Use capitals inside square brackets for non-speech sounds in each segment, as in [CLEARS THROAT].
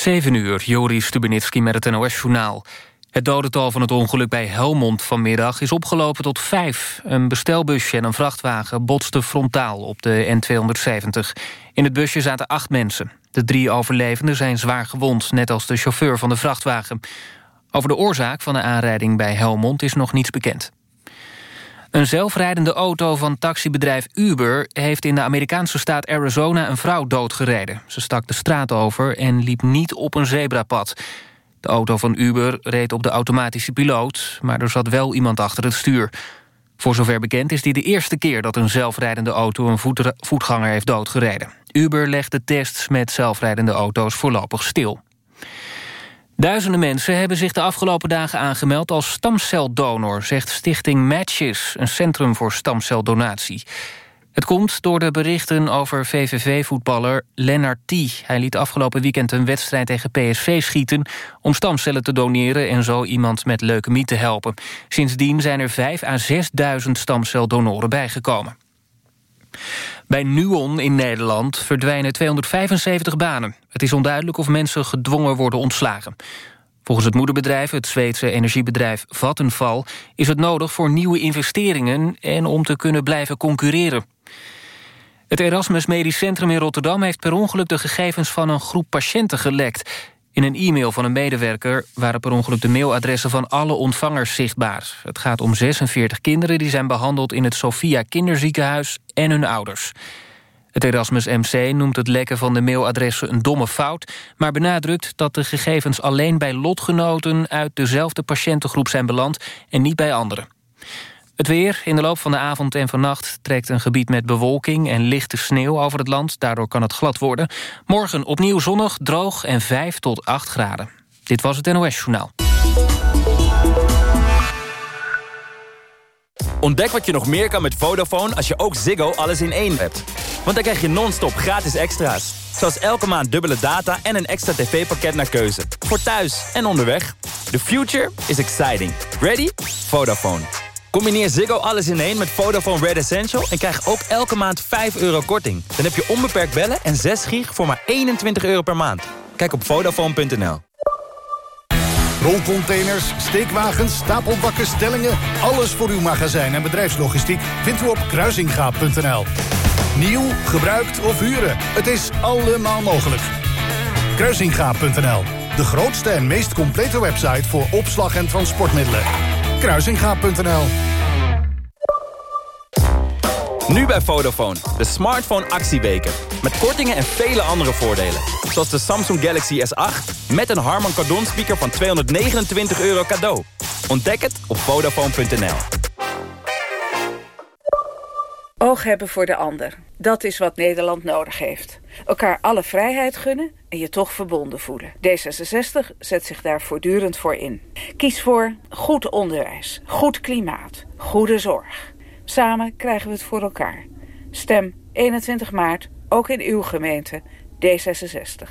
7 uur, Joris Stubenitski met het NOS-journaal. Het dodental van het ongeluk bij Helmond vanmiddag is opgelopen tot 5. Een bestelbusje en een vrachtwagen botsten frontaal op de N270. In het busje zaten acht mensen. De drie overlevenden zijn zwaar gewond, net als de chauffeur van de vrachtwagen. Over de oorzaak van de aanrijding bij Helmond is nog niets bekend. Een zelfrijdende auto van taxibedrijf Uber... heeft in de Amerikaanse staat Arizona een vrouw doodgereden. Ze stak de straat over en liep niet op een zebrapad. De auto van Uber reed op de automatische piloot... maar er zat wel iemand achter het stuur. Voor zover bekend is dit de eerste keer dat een zelfrijdende auto... een voetganger heeft doodgereden. Uber legt de tests met zelfrijdende auto's voorlopig stil. Duizenden mensen hebben zich de afgelopen dagen aangemeld als stamceldonor, zegt stichting Matches, een centrum voor stamceldonatie. Het komt door de berichten over VVV-voetballer Lennart T. Hij liet afgelopen weekend een wedstrijd tegen PSV schieten... om stamcellen te doneren en zo iemand met leukemie te helpen. Sindsdien zijn er 5 à 6.000 stamceldonoren bijgekomen. Bij Nuon in Nederland verdwijnen 275 banen. Het is onduidelijk of mensen gedwongen worden ontslagen. Volgens het moederbedrijf, het Zweedse energiebedrijf Vattenfall... is het nodig voor nieuwe investeringen en om te kunnen blijven concurreren. Het Erasmus Medisch Centrum in Rotterdam heeft per ongeluk de gegevens van een groep patiënten gelekt. In een e-mail van een medewerker waren per ongeluk de mailadressen van alle ontvangers zichtbaar. Het gaat om 46 kinderen die zijn behandeld in het Sophia Kinderziekenhuis en hun ouders. Het Erasmus MC noemt het lekken van de mailadressen een domme fout... maar benadrukt dat de gegevens alleen bij lotgenoten... uit dezelfde patiëntengroep zijn beland en niet bij anderen. Het weer. In de loop van de avond en vannacht trekt een gebied met bewolking en lichte sneeuw over het land. Daardoor kan het glad worden. Morgen opnieuw zonnig, droog en 5 tot 8 graden. Dit was het NOS Journaal. Ontdek wat je nog meer kan met Vodafone als je ook Ziggo alles in één hebt. Want dan krijg je non-stop gratis extra's. Zoals elke maand dubbele data en een extra tv-pakket naar keuze. Voor thuis en onderweg. The future is exciting. Ready? Vodafone. Combineer Ziggo alles in één met Vodafone Red Essential... en krijg ook elke maand 5 euro korting. Dan heb je onbeperkt bellen en 6 gig voor maar 21 euro per maand. Kijk op Vodafone.nl. Rolcontainers, steekwagens, stapelbakken, stellingen... alles voor uw magazijn en bedrijfslogistiek vindt u op kruisingaap.nl. Nieuw, gebruikt of huren, het is allemaal mogelijk. Kruisingaap.nl, de grootste en meest complete website... voor opslag en transportmiddelen kruisingaap.nl. Nu bij Vodafone, de smartphone actieweken. Met kortingen en vele andere voordelen. Zoals de Samsung Galaxy S8 met een Harman Kardon speaker van 229 euro cadeau. Ontdek het op Vodafone.nl. Oog hebben voor de ander. Dat is wat Nederland nodig heeft. Elkaar alle vrijheid gunnen en je toch verbonden voelen. D66 zet zich daar voortdurend voor in. Kies voor goed onderwijs, goed klimaat, goede zorg. Samen krijgen we het voor elkaar. Stem 21 maart, ook in uw gemeente, D66.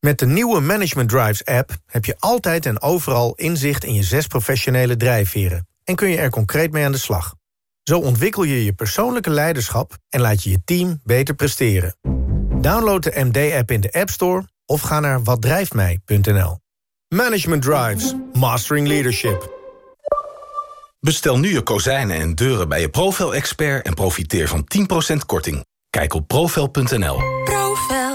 Met de nieuwe Management Drives app heb je altijd en overal inzicht in je zes professionele drijfveren. En kun je er concreet mee aan de slag. Zo ontwikkel je je persoonlijke leiderschap en laat je je team beter presteren. Download de MD-app in de App Store of ga naar watdrijftmij.nl. Management Drives. Mastering Leadership. Bestel nu je kozijnen en deuren bij je Profel-expert... en profiteer van 10% korting. Kijk op profel.nl.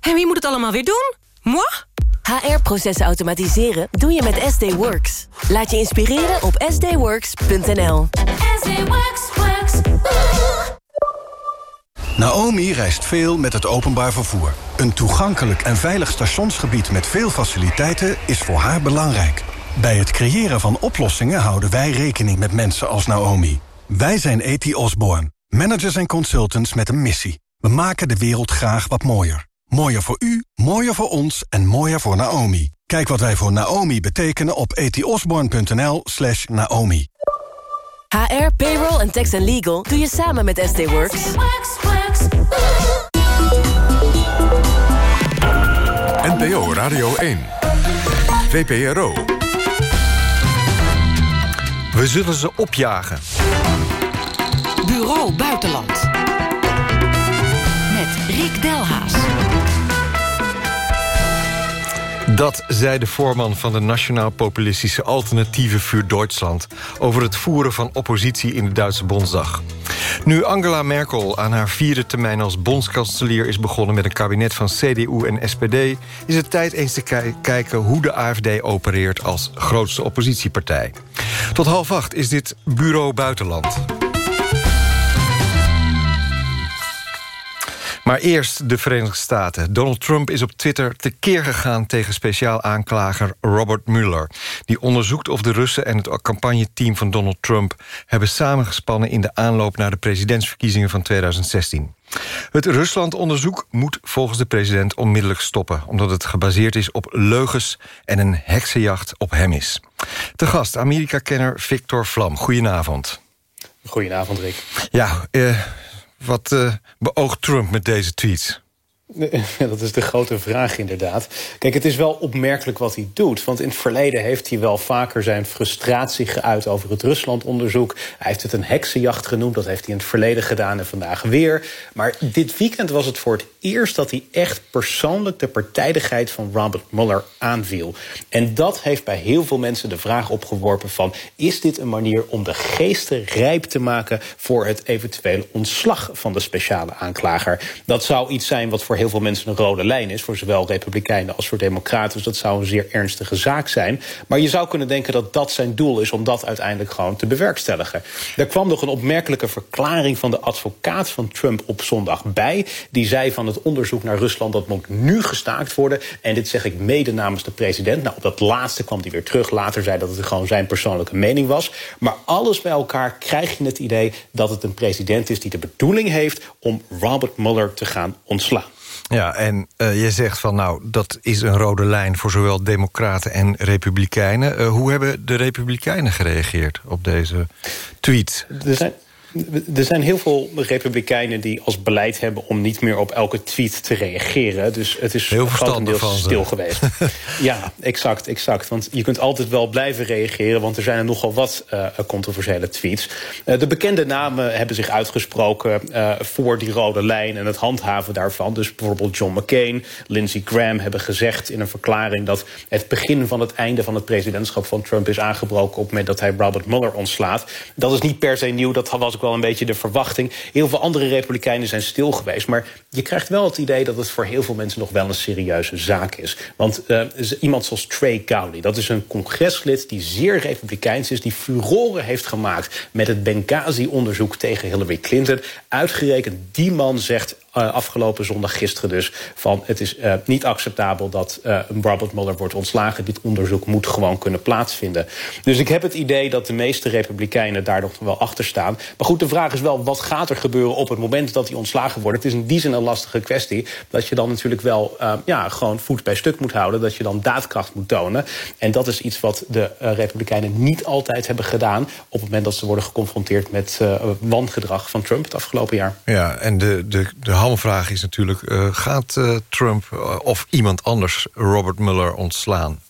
En wie moet het allemaal weer doen? Moi? HR-processen automatiseren doe je met SD Works. Laat je inspireren op sdworks.nl. Naomi reist veel met het openbaar vervoer. Een toegankelijk en veilig stationsgebied met veel faciliteiten is voor haar belangrijk. Bij het creëren van oplossingen houden wij rekening met mensen als Naomi. Wij zijn E.T. Osborne, managers en consultants met een missie. We maken de wereld graag wat mooier. Mooier voor u, mooier voor ons en mooier voor Naomi. Kijk wat wij voor Naomi betekenen op etiosborn.nl slash Naomi. HR, payroll en tax and legal doe je samen met SD Works. NPO Radio 1. VPRO. We zullen ze opjagen. Bureau Buitenland. Delhaas. Dat zei de voorman van de Nationaal Populistische Alternatieve voor Duitsland... over het voeren van oppositie in de Duitse Bondsdag. Nu Angela Merkel aan haar vierde termijn als bondskanselier is begonnen... met een kabinet van CDU en SPD... is het tijd eens te kijken hoe de AFD opereert als grootste oppositiepartij. Tot half acht is dit Bureau Buitenland. Maar eerst de Verenigde Staten. Donald Trump is op Twitter tekeer gegaan tegen speciaal aanklager Robert Mueller. Die onderzoekt of de Russen en het campagneteam van Donald Trump... hebben samengespannen in de aanloop naar de presidentsverkiezingen van 2016. Het Rusland-onderzoek moet volgens de president onmiddellijk stoppen... omdat het gebaseerd is op leugens en een heksenjacht op hem is. Te gast Amerika-kenner Victor Vlam. Goedenavond. Goedenavond, Rick. Ja, uh, wat uh, beoogt Trump met deze tweets? [LAUGHS] Dat is de grote vraag inderdaad. Kijk, het is wel opmerkelijk wat hij doet. Want in het verleden heeft hij wel vaker zijn frustratie geuit... over het Rusland-onderzoek. Hij heeft het een heksenjacht genoemd. Dat heeft hij in het verleden gedaan en vandaag weer. Maar dit weekend was het voor het eerst dat hij echt persoonlijk... de partijdigheid van Robert Mueller aanviel. En dat heeft bij heel veel mensen de vraag opgeworpen van... is dit een manier om de geesten rijp te maken... voor het eventuele ontslag van de speciale aanklager? Dat zou iets zijn wat voor heel veel mensen een rode lijn is... voor zowel republikeinen als voor democraten. Dus dat zou een zeer ernstige zaak zijn. Maar je zou kunnen denken dat dat zijn doel is... om dat uiteindelijk gewoon te bewerkstelligen. Er kwam nog een opmerkelijke verklaring van de advocaat van Trump op zondag bij. Die zei van het onderzoek naar Rusland dat moet nu gestaakt worden. En dit zeg ik mede namens de president. Nou, op dat laatste kwam hij weer terug. Later zei dat het gewoon zijn persoonlijke mening was. Maar alles bij elkaar krijg je het idee dat het een president is... die de bedoeling heeft om Robert Mueller te gaan ontslaan. Ja, en uh, je zegt van nou, dat is een rode lijn... voor zowel democraten en republikeinen. Uh, hoe hebben de republikeinen gereageerd op deze tweet? Er zijn, er zijn heel veel republikeinen die als beleid hebben... om niet meer op elke tweet te reageren. Dus het is heel grotendeels stil geweest. [LAUGHS] ja, exact, exact. Want je kunt altijd wel blijven reageren... want er zijn er nogal wat uh, controversiële tweets. Uh, de bekende namen hebben zich uitgesproken uh, voor die rode lijn... en het handhaven daarvan. Dus bijvoorbeeld John McCain, Lindsey Graham hebben gezegd in een verklaring... dat het begin van het einde van het presidentschap van Trump is aangebroken... op het moment dat hij Robert Mueller ontslaat. Dat is niet per se nieuw, dat was ook wel een beetje de verwachting. Heel veel andere republikeinen zijn stil geweest. Maar je krijgt wel het idee dat het voor heel veel mensen nog wel een serieuze zaak is. Want uh, iemand zoals Trey Gowdy, dat is een congreslid die zeer republikeins is... die furoren heeft gemaakt met het Benghazi-onderzoek tegen Hillary Clinton. Uitgerekend die man zegt afgelopen zondag gisteren dus... van het is uh, niet acceptabel dat uh, Robert Mueller wordt ontslagen. Dit onderzoek moet gewoon kunnen plaatsvinden. Dus ik heb het idee dat de meeste republikeinen daar nog wel achter staan. Maar goed, de vraag is wel, wat gaat er gebeuren op het moment dat hij ontslagen wordt? Het is in die zin een lastige kwestie. Dat je dan natuurlijk wel ja, gewoon voet bij stuk moet houden. Dat je dan daadkracht moet tonen. En dat is iets wat de republikeinen niet altijd hebben gedaan... op het moment dat ze worden geconfronteerd met wangedrag van Trump het afgelopen jaar. Ja, en de, de, de hamvraag is natuurlijk... Uh, gaat uh, Trump uh, of iemand anders Robert Mueller ontslaan?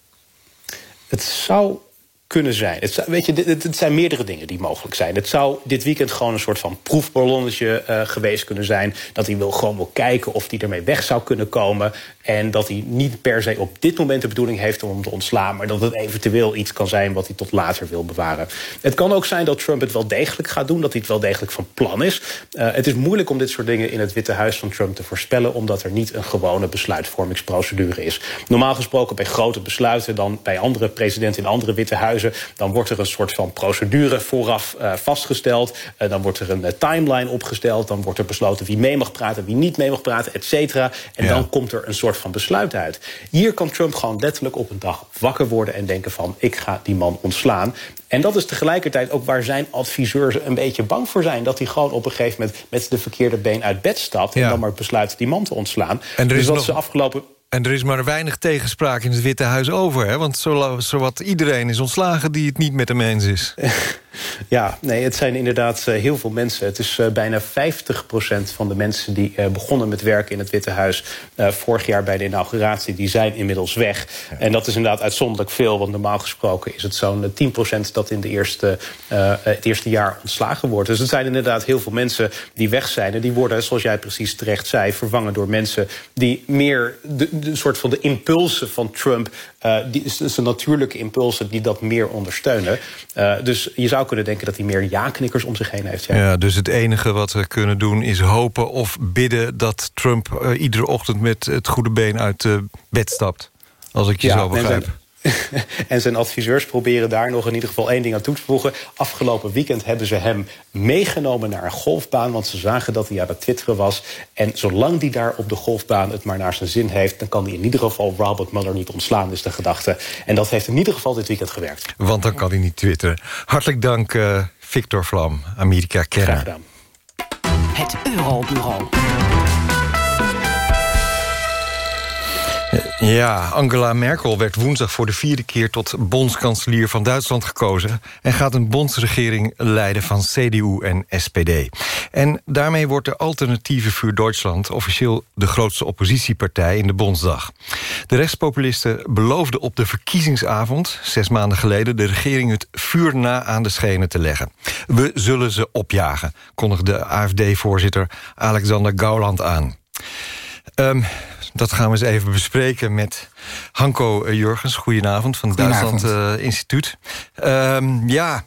Het zou kunnen zijn? Het, weet je, het, zijn meerdere dingen die mogelijk zijn. Het zou dit weekend gewoon een soort van proefballonnetje geweest kunnen zijn. Dat hij wil gewoon wil kijken of hij ermee weg zou kunnen komen. En dat hij niet per se op dit moment de bedoeling heeft om hem te ontslaan... maar dat het eventueel iets kan zijn wat hij tot later wil bewaren. Het kan ook zijn dat Trump het wel degelijk gaat doen... dat hij het wel degelijk van plan is. Uh, het is moeilijk om dit soort dingen in het Witte Huis van Trump te voorspellen... omdat er niet een gewone besluitvormingsprocedure is. Normaal gesproken bij grote besluiten... dan bij andere presidenten in andere Witte Huizen... dan wordt er een soort van procedure vooraf uh, vastgesteld. Uh, dan wordt er een timeline opgesteld. Dan wordt er besloten wie mee mag praten, wie niet mee mag praten, et cetera. En ja. dan komt er een soort van besluit uit. Hier kan Trump gewoon letterlijk op een dag wakker worden en denken van ik ga die man ontslaan. En dat is tegelijkertijd ook waar zijn adviseurs een beetje bang voor zijn. Dat hij gewoon op een gegeven moment met de verkeerde been uit bed stapt... en dan maar besluit die man te ontslaan. En er is dus wat nog... ze afgelopen... En er is maar weinig tegenspraak in het Witte Huis over. Hè? Want zowat iedereen is ontslagen die het niet met hem eens is. [LAUGHS] Ja, nee, het zijn inderdaad uh, heel veel mensen. Het is uh, bijna 50% van de mensen die uh, begonnen met werken in het Witte Huis... vorig jaar bij de inauguratie, die zijn inmiddels weg. En dat is inderdaad uitzonderlijk veel, want normaal gesproken... is het zo'n 10% dat in de eerste, het eerste jaar ontslagen wordt. Dus het zijn inderdaad heel veel mensen die weg zijn. En die worden, zoals jij precies terecht zei, vervangen door mensen... die meer de, de soort van de impulsen van Trump... die, zijn natuurlijke impulsen, die dat meer ondersteunen. dus je zou kunnen denken dat hij meer ja-knikkers om zich heen heeft. Ja. ja. dus het enige wat we kunnen doen is hopen of bidden... dat Trump uh, iedere ochtend met het goede been uit uh, bed stapt. Als ik je ja, zo begrijp. [LAUGHS] en zijn adviseurs proberen daar nog in ieder geval één ding aan toe te voegen. Afgelopen weekend hebben ze hem meegenomen naar een golfbaan... want ze zagen dat hij aan het twitteren was. En zolang hij daar op de golfbaan het maar naar zijn zin heeft... dan kan hij in ieder geval Robert Mueller niet ontslaan, is de gedachte. En dat heeft in ieder geval dit weekend gewerkt. Want dan kan hij niet twitteren. Hartelijk dank, uh, Victor Vlam, Amerika Kenner. Graag gedaan. Het Eurobureau. Ja, Angela Merkel werd woensdag voor de vierde keer tot bondskanselier van Duitsland gekozen... en gaat een bondsregering leiden van CDU en SPD. En daarmee wordt de Alternatieve voor Duitsland... officieel de grootste oppositiepartij in de Bondsdag. De rechtspopulisten beloofden op de verkiezingsavond, zes maanden geleden... de regering het vuur na aan de schenen te leggen. We zullen ze opjagen, kondigde AFD-voorzitter Alexander Gauland aan. Um, dat gaan we eens even bespreken met Hanko Jurgens. Goedenavond van het Duitsland uh, Instituut. Um, ja,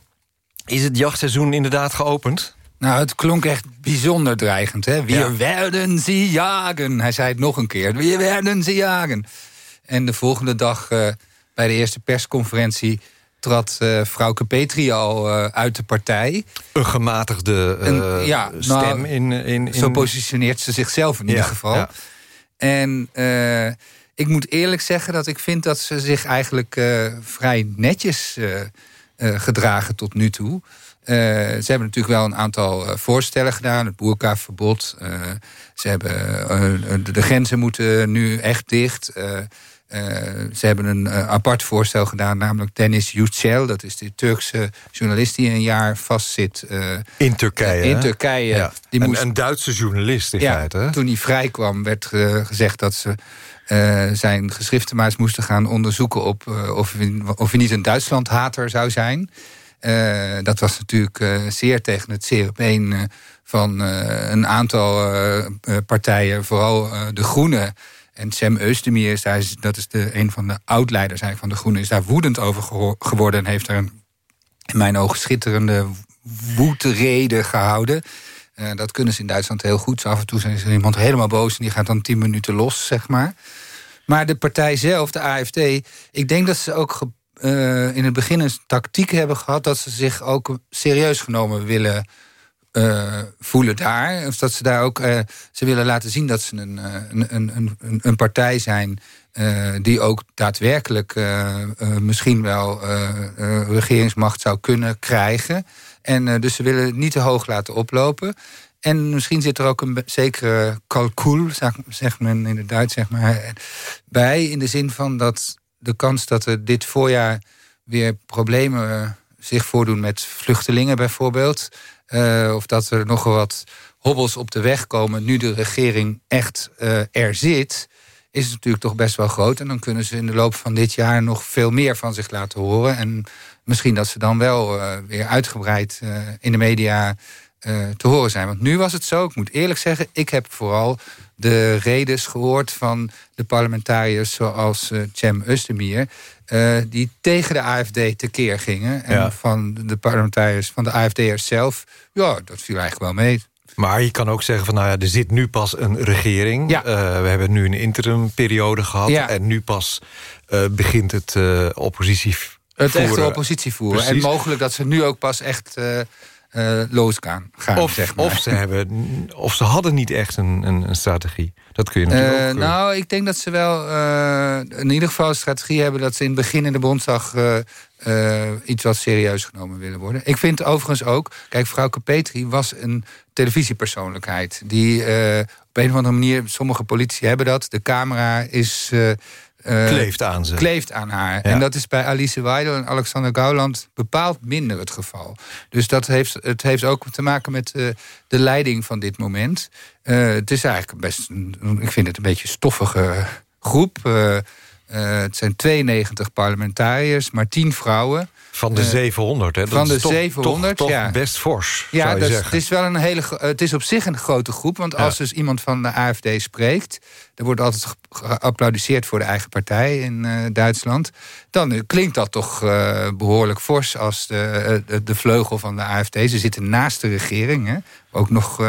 is het jachtseizoen inderdaad geopend? Nou, het klonk echt bijzonder dreigend. Hè? We ja. werden ze jagen. Hij zei het nog een keer. We werden ze jagen. En de volgende dag uh, bij de eerste persconferentie trad uh, vrouwke Petri al uh, uit de partij. Een gematigde uh, ja, stem nou, in, in, in, Zo positioneert ze zichzelf in ja, ieder geval. Ja. En uh, ik moet eerlijk zeggen dat ik vind dat ze zich eigenlijk uh, vrij netjes uh, gedragen tot nu toe. ze hebben natuurlijk wel een aantal voorstellen gedaan. Het boerkaverbod. ze hebben, de grenzen moeten nu echt dicht. Ze hebben een apart voorstel gedaan, namelijk Dennis Yücel. Dat is de Turkse journalist die een jaar vastzit. in Turkije. in Turkije. Ja. Die een, moest, een Duitse journalist in ja, feite. Hè? Toen hij vrijkwam werd uh, gezegd dat ze uh, zijn geschriften maar eens moesten gaan onderzoeken... op uh, of, hij, of hij niet een Duitsland-hater zou zijn. dat was natuurlijk zeer tegen het been van een aantal partijen. Vooral de Groenen. En Sam daar, dat is de, een van de oud-leiders van de Groenen... is daar woedend over geworden en heeft er een, in mijn ogen schitterende woedrede gehouden... Uh, dat kunnen ze in Duitsland heel goed. af en toe is er iemand helemaal boos en die gaat dan tien minuten los, zeg maar. Maar de partij zelf, de AFD, ik denk dat ze ook uh, in het begin een tactiek hebben gehad... dat ze zich ook serieus genomen willen uh, voelen daar. Of dat ze daar ook... ze willen laten zien dat ze een, een, een, een, een partij zijn... die ook daadwerkelijk misschien wel regeringsmacht zou kunnen krijgen... En dus ze willen het niet te hoog laten oplopen. En misschien zit er ook een zekere calcul, zegt men in het Duits, zeg maar, bij. In de zin van dat de kans dat er dit voorjaar weer problemen zich voordoen met vluchtelingen bijvoorbeeld. Uh, of dat er nog wat hobbels op de weg komen nu de regering echt er zit is natuurlijk toch best wel groot. En dan kunnen ze in de loop van dit jaar nog veel meer van zich laten horen. En misschien dat ze dan wel weer uitgebreid in de media te horen zijn. Want nu was het zo, ik moet eerlijk zeggen, ik heb vooral de redes gehoord van de parlementariërs zoals uh, Cem Özdemir... Uh, die tegen de AFD tekeer gingen. En van de parlementariërs van de AFD'ers zelf... ja, dat viel eigenlijk wel mee. Maar je kan ook zeggen van, nou ja, er zit nu pas een regering. Ja. Uh, we hebben nu een interimperiode gehad. Ja. En nu pas uh, begint het oppositie Het echte oppositie voeren. En mogelijk dat ze nu ook pas echt uh, los gaan. of, zeg maar. of, ze hebben, of ze hadden niet echt een, een, een strategie. Dat kun je natuurlijk uh, ook... Nou, ik denk dat ze wel uh, in ieder geval een strategie hebben... dat ze in het begin in de Bondsdag iets wat serieus genomen willen worden. Ik vind overigens ook... Kijk, vrouw Petri was een televisiepersoonlijkheid... die op een of andere manier... sommige politici hebben dat. De camera is uh, kleeft aan ze. Kleeft aan haar. En dat is bij Alice Weidel en Alexander Gauland bepaald minder het geval. Dus dat heeft, het heeft ook te maken met uh, de leiding van dit moment. Uh, het is eigenlijk best, een, ik vind het een beetje stoffige groep. het zijn 92 parlementariërs, maar 10 vrouwen. Van de 700, hè? Dat van de is 700, toch, ja. best fors, Ja, dus het is wel een hele. Het is op zich een grote groep, want als dus iemand van de AFD spreekt, er wordt altijd geapplaudiseerd voor de eigen partij in uh, Duitsland. Dan uh, klinkt dat toch uh, behoorlijk fors als de, de, vleugel van de AFD. Ze zitten naast de regering, hè? ook nog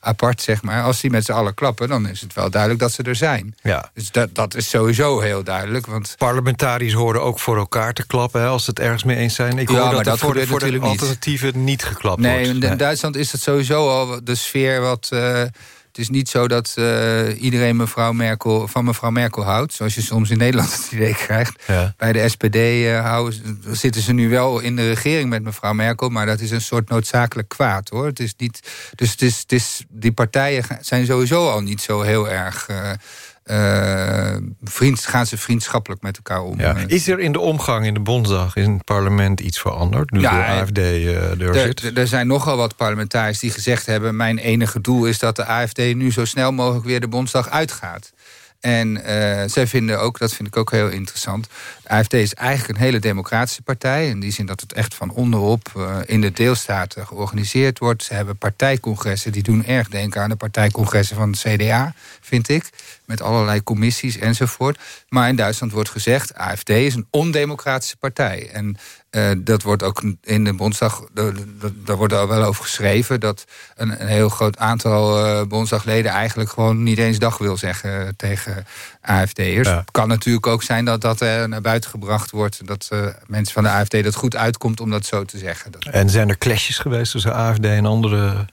apart zeg maar. Als die met z'n allen klappen, dan is het wel duidelijk dat ze er zijn. Ja. Dus dat, dat is sowieso heel duidelijk. Want... Parlementariërs horen ook voor elkaar te klappen hè, als ze het ergens mee eens zijn. Ik ja, hoor dat, dat voor, de, voor de alternatieven niet, niet geklapt nee, wordt. Nee, in Duitsland is het sowieso al de sfeer wat het is niet zo dat uh, iedereen mevrouw Merkel, van mevrouw Merkel houdt. Zoals je soms in Nederland het idee krijgt. Ja. Bij de SPD uh, eh, houden, zitten ze nu wel in de regering met mevrouw Merkel. Maar dat is een soort noodzakelijk kwaad hoor. Het is niet, dus het is, het is, die partijen zijn sowieso al niet zo heel erg. Uh, uh, vriend, gaan ze vriendschappelijk met elkaar om. Ja. Is er in de omgang in de Bondsdag, in het parlement, iets veranderd? Nu ja, de AFD uh, er zit? Er zijn nogal wat parlementariërs die gezegd hebben... mijn enige doel is dat de AFD nu zo snel mogelijk weer de Bondsdag uitgaat. En uh, zij vinden ook, dat vind ik ook heel interessant... de AFD is eigenlijk een hele democratische partij... in die zin dat het echt van onderop uh, in de deelstaten georganiseerd wordt. Ze hebben partijcongressen, die doen erg denken aan de partijcongressen van het CDA, vind ik. Met allerlei commissies enzovoort. Maar in Duitsland wordt gezegd, AFD is een ondemocratische partij. En uh, dat wordt ook in de Bondsdag, daar wordt er wel over geschreven... dat een, een heel groot aantal uh, Bondsdagleden eigenlijk gewoon niet eens dag wil zeggen tegen AFD'ers. Het kan natuurlijk ook zijn dat dat uh, naar buiten gebracht wordt... dat mensen van de AFD dat goed uitkomt om dat zo te zeggen. Dat... En zijn er clashes geweest tussen AFD en andere...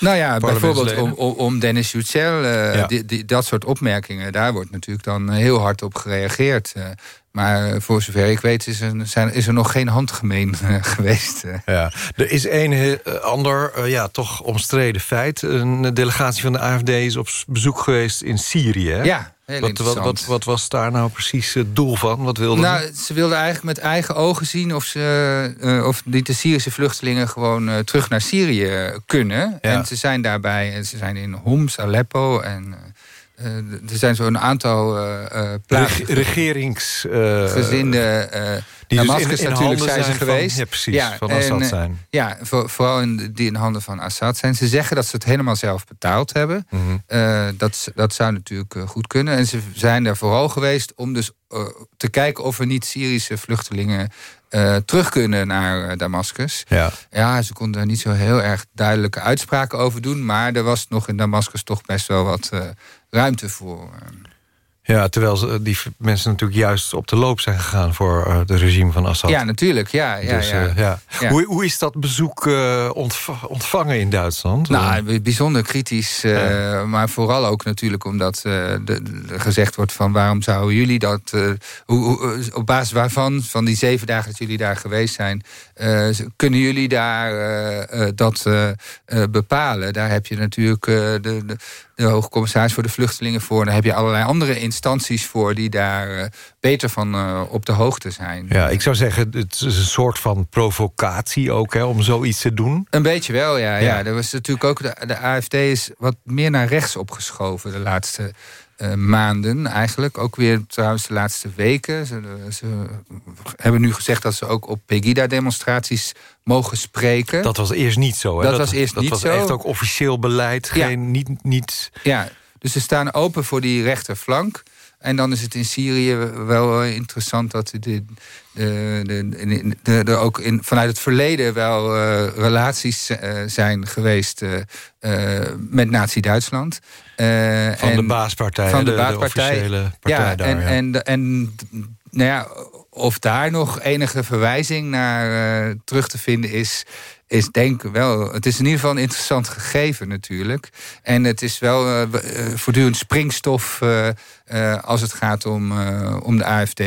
Nou ja, bijvoorbeeld om, om Dennis Yücel, uh, die, die, dat soort opmerkingen... daar wordt natuurlijk dan heel hard op gereageerd. Uh, maar voor zover ik weet is er, zijn, is er nog geen handgemeen uh, geweest. Ja. Er is een ander, ja, toch omstreden feit. Een delegatie van de AFD is op bezoek geweest in Syrië. Hè? Ja, wat, wat, wat, wat, was daar nou precies het doel van? Wat wilden nou, ze? ze wilden eigenlijk met eigen ogen zien... of, ze, uh, of niet de Syrische vluchtelingen gewoon uh, terug naar Syrië kunnen. Ja. En ze zijn daarbij, ze zijn in Homs, Aleppo en... Uh, er zijn zo'n aantal uh, plaatsen. Regerings... gezinde die Damascus dus in, in natuurlijk zijn ze geweest. Van, ja, precies, ja, van Assad en, zijn. Ja, voor, vooral in, die in handen van Assad zijn. Ze zeggen dat ze het helemaal zelf betaald hebben. Mm -hmm. uh, dat, dat zou natuurlijk goed kunnen. En ze zijn er vooral geweest om dus uh, te kijken... of er niet Syrische vluchtelingen terug kunnen naar Damascus. Ja. ja, ze konden daar niet zo heel erg duidelijke uitspraken over doen... maar er was nog in Damascus toch best wel wat ruimte voor... Ja, terwijl die mensen natuurlijk juist op de loop zijn gegaan... voor het regime van Assad. Ja, natuurlijk. Ja, ja, dus, uh, ja. ja. Hoe, hoe is dat bezoek uh, ontvangen in Duitsland? Nou, bijzonder kritisch. Maar vooral ook natuurlijk omdat de, de, gezegd wordt... van waarom zouden jullie dat... Hoe, hoe, op basis waarvan, van die zeven dagen dat jullie daar geweest zijn... kunnen jullie daar dat bepalen? Daar heb je natuurlijk de, de de hoogcommissaris voor de vluchtelingen voor. Dan heb je allerlei andere instanties voor die daar uh, beter van uh, op de hoogte zijn. Ja, ik zou zeggen, het is een soort van provocatie ook hè, om zoiets te doen. Een beetje wel, ja. ja. ja. Er was natuurlijk ook de, de AFD is wat meer naar rechts opgeschoven de laatste eh, maanden eigenlijk. Ook weer trouwens de laatste weken. Ze, ze hebben nu gezegd dat ze ook op Pegida-demonstraties mogen spreken. Dat was eerst niet zo. Hè? Dat, was eerst dat niet was zo. echt ook officieel beleid. Ja. Geen, niet, niet... Ja, dus ze staan open voor die rechterflank. En dan is het in Syrië wel interessant dat de, de, de, de- ook in, vanuit het verleden wel eh, relaties eh, zijn geweest eh, met Nazi-Duitsland. Van de baaspartij, Van de, baaspartij. officiële partij ja, daar, en, ja. En, en, nou ja, of daar nog enige verwijzing naar terug te vinden is, is denk wel. Het is in ieder geval een interessant gegeven natuurlijk. En het is wel eh, eh, voortdurend springstof eh, als het gaat om, om de AFD.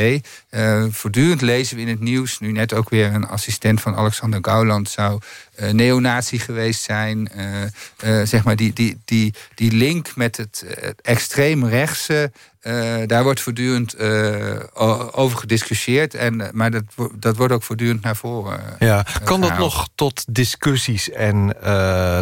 Voortdurend lezen we in het nieuws, nu net ook weer een assistent van Alexander Gauland zou neonazi geweest zijn. Zeg maar die, die, die, die link met het extreem rechtse. Eh, daar wordt voortdurend eh, over gediscussieerd. En, eh, maar dat, dat wordt ook voortdurend naar voren. Ja, kan dat nog tot discussies en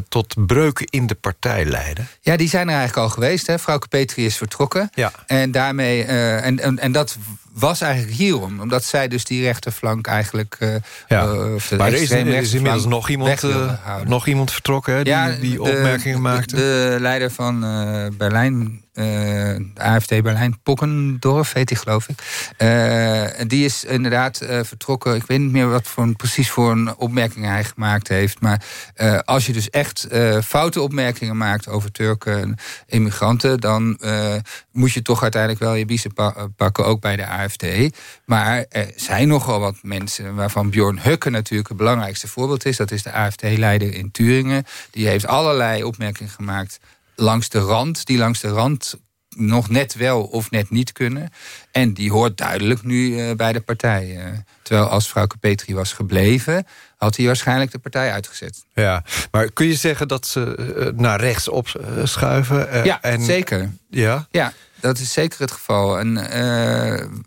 tot breuken in de partij leiden? Ja, die zijn er eigenlijk al geweest. Hè. Vrouwke Petri is vertrokken. Ja. En, daarmee, en, en, en dat was eigenlijk hierom. Omdat zij dus die rechterflank eigenlijk... eh, Ja. de maar er is, er inmiddels nog iemand, nog iemand vertrokken hè, die, Ja, die de- opmerkingen maakte. De, de leider van Berlijn, eh, de AFD Berlijn, Pockendorf heet hij geloof ik. Eh, die is inderdaad eh, vertrokken. Ik weet niet meer wat voor een, precies voor een opmerking hij gemaakt heeft. Maar eh, als je dus echt eh, foute opmerkingen maakt over Turken en immigranten... dan eh, moet je toch uiteindelijk wel je biezen pa- pakken, ook bij de AFD. Maar er zijn nogal wat mensen, waarvan Bjorn Hukke natuurlijk het belangrijkste voorbeeld is. Dat is de AFD-leider in Turingen. Die heeft allerlei opmerkingen gemaakt langs de rand, die langs de rand nog net wel of net niet kunnen. En die hoort duidelijk nu eh, bij de partij. eh. terwijl als Frauke Petri was gebleven, had hij waarschijnlijk de partij uitgezet. Ja, maar kun je zeggen dat ze eh, naar rechts opschuiven? ja, en, zeker. Ja? Ja, dat is zeker het geval. En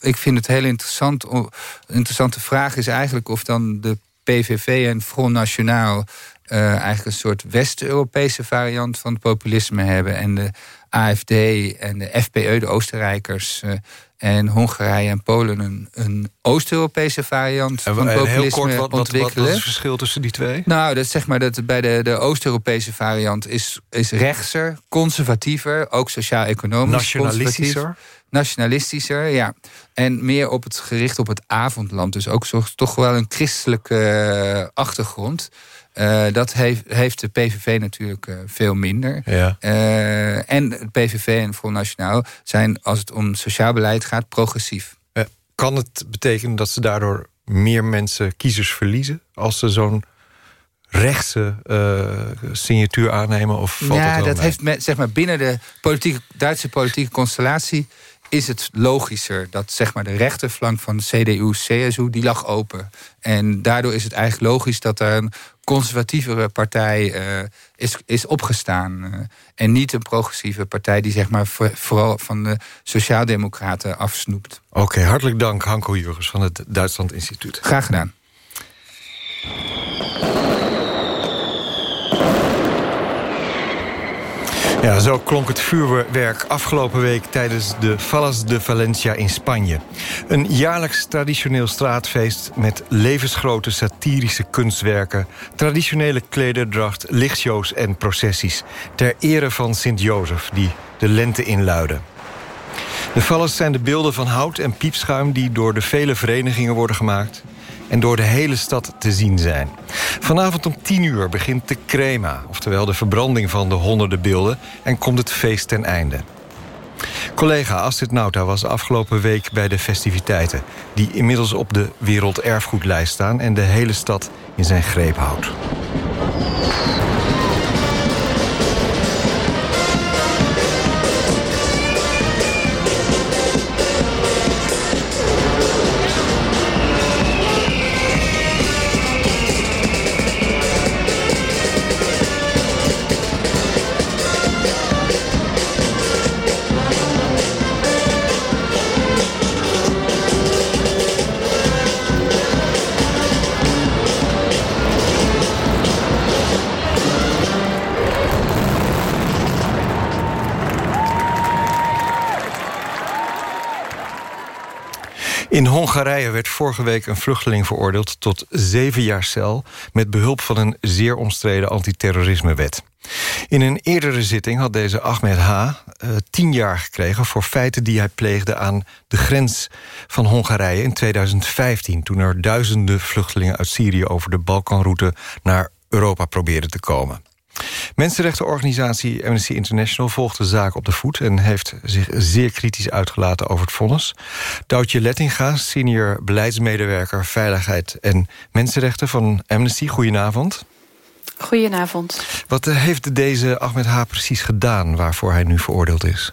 ik vind het heel interessant. Een interessante vraag is eigenlijk of dan de PVV en Front Nationaal eh, eigenlijk een soort West-Europese variant van het populisme hebben. En de AFD en de FPE, de Oostenrijkers. eh, en Hongarije en Polen een, een Oost-Europese variant En, van heel populisme kort, wat, wat, wat, ontwikkelen. wat is het verschil tussen die twee? Nou, dat zeg maar dat bij de, de Oost-Europese variant is, is rechtser, conservatiever, ook sociaal-economisch. Nationalistischer? Nationalistischer, ja. En meer op het gericht op het avondland. Dus ook toch wel een christelijke eh, achtergrond. Eh, dat heeft, heeft de PVV natuurlijk eh, veel minder. Ja. Eh, en het PVV en Front Nationaal zijn, als het om sociaal beleid gaat, progressief. Kan het betekenen dat ze daardoor meer mensen kiezers verliezen... als ze zo'n rechtse signatuur aannemen? Of valt ja, dat wel dat heeft met, zeg maar, binnen de politieke, Duitse politieke constellatie is het logischer dat zeg maar, de rechterflank van de CDU, CSU, die lag open. En daardoor is het eigenlijk logisch dat er een conservatievere partij eh, is, is opgestaan. eh, en niet een progressieve partij die zeg maar, voor- vooral van de sociaaldemocraten afsnoept. Oké, hartelijk dank Hanko Jurgens van het Duitsland Instituut. Graag gedaan. Ja, zo klonk het vuurwerk afgelopen week tijdens de Fallas de Valencia in Spanje. Een jaarlijks traditioneel straatfeest met levensgrote satirische kunstwerken... traditionele klederdracht, lichtshows en processies... ter ere van Sint-Jozef, die de lente inluiden. De Fallas zijn de beelden van hout en piepschuim... die door de vele verenigingen worden gemaakt en door de hele stad te zien zijn. Vanavond om 10 uur begint de crema, oftewel de verbranding van de honderden beelden... en komt het feest ten einde. Collega Astrid Nauta was afgelopen week bij de festiviteiten... die inmiddels op de werelderfgoedlijst staan... en de hele stad in zijn greep houdt. In Hongarije werd vorige week een vluchteling veroordeeld tot zeven jaar cel... met behulp van een zeer omstreden antiterrorismewet. In een eerdere zitting had deze Ahmed H. Uh, tien jaar gekregen... voor feiten die hij pleegde aan de grens van Hongarije in 2015... toen er duizenden vluchtelingen uit Syrië over de Balkanroute... naar Europa probeerden te komen. Mensenrechtenorganisatie Amnesty International volgt de zaak op de voet... en heeft zich zeer kritisch uitgelaten over het vonnis. Doutje Lettinga, senior beleidsmedewerker Veiligheid en Mensenrechten van Amnesty. Goedenavond. Goedenavond. Wat eh, heeft deze Ahmed H. precies gedaan waarvoor hij nu veroordeeld is?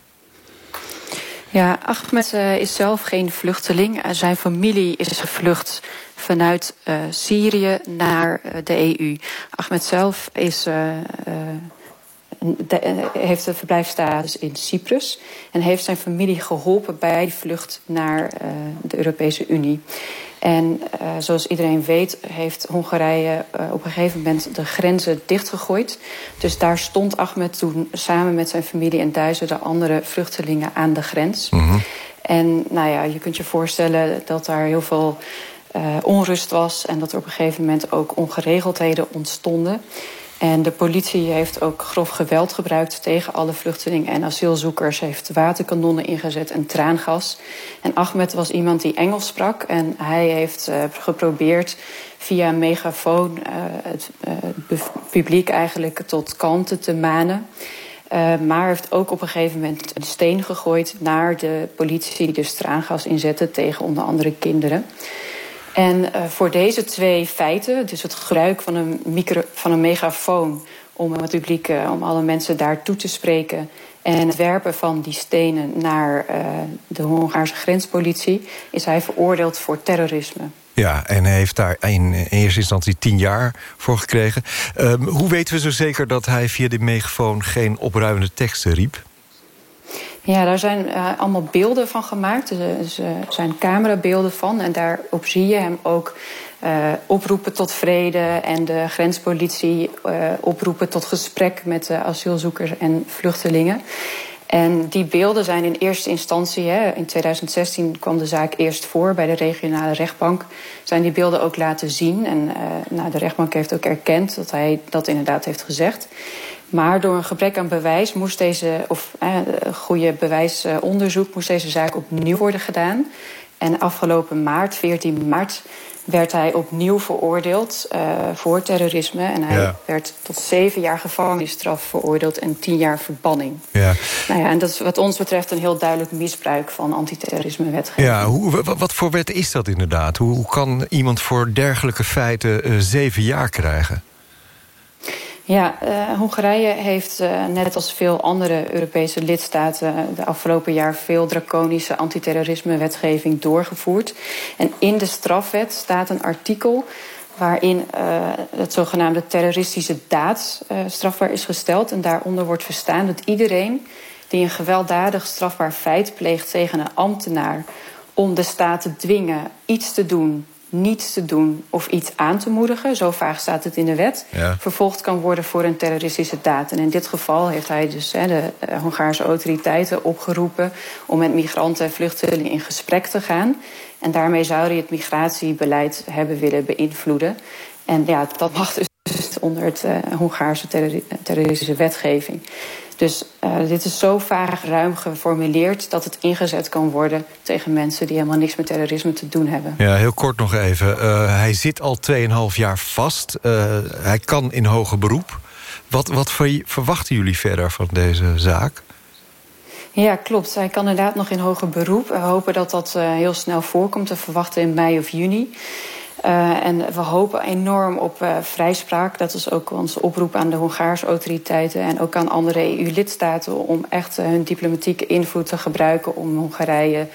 Ja, Ahmed uh, is zelf geen vluchteling. Uh, zijn familie is gevlucht vanuit uh, Syrië naar de EU. Ahmed zelf is, de, heeft een verblijfstatus in Cyprus... en heeft zijn familie geholpen bij de vlucht naar de Europese Unie. En uh, zoals iedereen weet heeft Hongarije uh, op een gegeven moment de grenzen dichtgegooid. Dus daar stond Ahmed toen samen met zijn familie en duizenden andere vluchtelingen aan de grens. Mm -hmm. En nou ja, je kunt je voorstellen dat daar heel veel uh, onrust was en dat er op een gegeven moment ook ongeregeldheden ontstonden. En de politie heeft ook grof geweld gebruikt tegen alle vluchtelingen en asielzoekers. Heeft waterkanonnen ingezet en traangas. En Ahmed was iemand die Engels sprak. En hij heeft uh, geprobeerd via megafoon uh, het publiek eigenlijk tot kalmte te manen. Maar heeft ook op een gegeven moment een steen gegooid naar de politie die dus traangas inzette tegen onder andere kinderen. En uh, voor deze twee feiten, dus het gebruik van een, micro, van een megafoon om het publiek, uh, om alle mensen daar toe te spreken. En het werpen van die stenen naar uh, de Hongaarse grenspolitie, is hij veroordeeld voor terrorisme. Ja, en hij heeft daar in eerste instantie tien jaar voor gekregen. Um, hoe weten we zo zeker dat hij via de megafoon geen opruimende teksten riep? Ja, daar zijn uh, allemaal beelden van gemaakt. Er dus, uh, zijn camerabeelden van. En daarop zie je hem ook oproepen tot vrede... en de grenspolitie oproepen tot gesprek met asielzoekers en vluchtelingen. En die beelden zijn in eerste instantie, hè, in 2016 kwam de zaak eerst voor bij de regionale rechtbank, zijn die beelden ook laten zien. En nou, de rechtbank heeft ook erkend dat hij dat inderdaad heeft gezegd. Maar door een gebrek aan bewijs moest deze, of eh, goede bewijsonderzoek, moest deze zaak opnieuw worden gedaan. En afgelopen maart, 14 maart, werd hij opnieuw veroordeeld uh, voor terrorisme. En hij ja. werd tot zeven jaar gevangenisstraf veroordeeld en tien jaar verbanning. Ja. Nou ja, en dat is wat ons betreft een heel duidelijk misbruik van antiterrorisme-wetgeving. Ja, hoe, wat voor wet is dat inderdaad? Hoe, hoe kan iemand voor dergelijke feiten uh, zeven jaar krijgen? Ja, uh, Hongarije heeft uh, net als veel andere Europese lidstaten de afgelopen jaar veel draconische antiterrorisme-wetgeving doorgevoerd. En in de strafwet staat een artikel waarin het zogenaamde terroristische daad strafbaar is gesteld. En daaronder wordt verstaan dat iedereen die een gewelddadig strafbaar feit pleegt tegen een ambtenaar om de staat te dwingen iets te doen niets te doen of iets aan te moedigen, zo vaag staat het in de wet, ja. vervolgd kan worden voor een terroristische daad. En in dit geval heeft hij dus hè, de uh, Hongaarse autoriteiten opgeroepen om met migranten en vluchtelingen in gesprek te gaan. En daarmee zou hij het migratiebeleid hebben willen beïnvloeden. En ja, dat mag dus [LAUGHS] onder het uh, Hongaarse terroristische wetgeving. Dus uh, dit is zo vaag ruim geformuleerd dat het ingezet kan worden tegen mensen die helemaal niks met terrorisme te doen hebben. Ja, heel kort nog even. Uh, hij zit al 2,5 jaar vast. Uh, hij kan in hoger beroep. Wat, wat verwachten jullie verder van deze zaak? Ja, klopt. Hij kan inderdaad nog in hoger beroep. We hopen dat dat heel snel voorkomt. We verwachten in mei of juni. Uh, en we hopen enorm op uh, vrijspraak. Dat is ook onze oproep aan de Hongaarse autoriteiten en ook aan andere EU-lidstaten om echt uh, hun diplomatieke invloed te gebruiken om Hongarije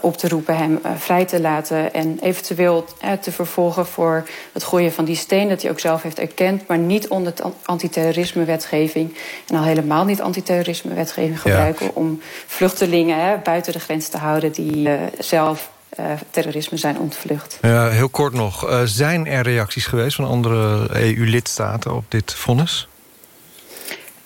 op te roepen hem vrij te laten en eventueel te vervolgen voor het gooien van die steen dat hij ook zelf heeft erkend, maar niet onder de antiterrorisme-wetgeving en al helemaal niet antiterrorisme-wetgeving gebruiken ja. om vluchtelingen buiten de grens te houden die zelf uh, terrorisme zijn ontvlucht. Ja, heel kort nog. Uh, zijn er reacties geweest van andere EU-lidstaten op dit vonnis?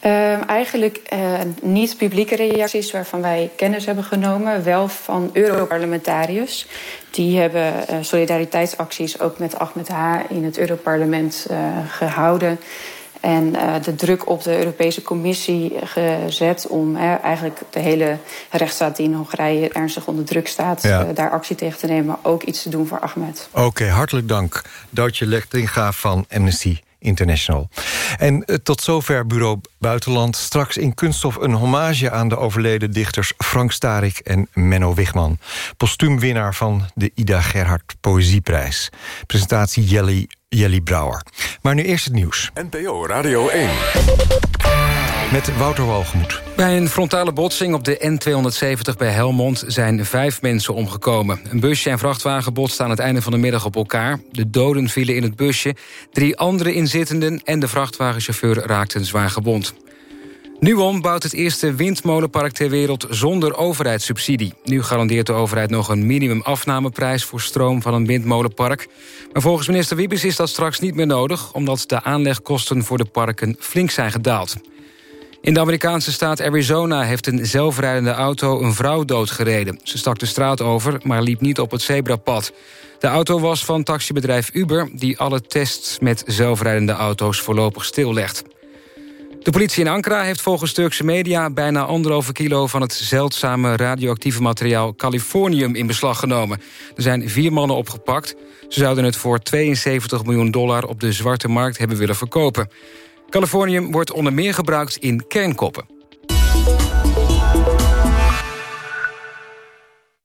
Uh, eigenlijk uh, niet publieke reacties waarvan wij kennis hebben genomen, wel van Europarlementariërs. Die hebben solidariteitsacties ook met Ahmed H. in het Europarlement gehouden. En de druk op de Europese Commissie gezet om eigenlijk de hele rechtsstaat die in Hongarije ernstig onder druk staat, ja. daar actie tegen te nemen, ook iets te doen voor Ahmed. Oké, okay, hartelijk dank. Doutje Lechtinga van Amnesty International. En eh, tot zover Bureau Buitenland. Straks in Kunststof een hommage aan de overleden dichters Frank Starik en Menno Wigman. Postuumwinnaar van de Ida Gerhard Poëzieprijs. Presentatie Jelly, Jelly Brouwer. Maar nu eerst het nieuws. NPO Radio 1 met Wouter Walgemoed. Bij een frontale botsing op de N270 bij Helmond zijn vijf mensen omgekomen. Een busje en vrachtwagen botsten aan het einde van de middag op elkaar. De doden vielen in het busje. Drie andere inzittenden en de vrachtwagenchauffeur raakten zwaar gewond. Nuon bouwt het eerste windmolenpark ter wereld zonder overheidssubsidie. Nu garandeert de overheid nog een minimumafnameprijs... voor stroom van een windmolenpark. Maar volgens minister Wiebes is dat straks niet meer nodig... omdat de aanlegkosten voor de parken flink zijn gedaald. In de Amerikaanse staat Arizona heeft een zelfrijdende auto een vrouw doodgereden. Ze stak de straat over, maar liep niet op het zebrapad. De auto was van taxibedrijf Uber... die alle tests met zelfrijdende auto's voorlopig stillegt. De politie in Ankara heeft volgens Turkse media... bijna anderhalve kilo van het zeldzame radioactieve materiaal... Californium in beslag genomen. Er zijn vier mannen opgepakt. Ze zouden het voor 72 miljoen dollar op de zwarte markt hebben willen verkopen. Californium wordt onder meer gebruikt in kernkoppen.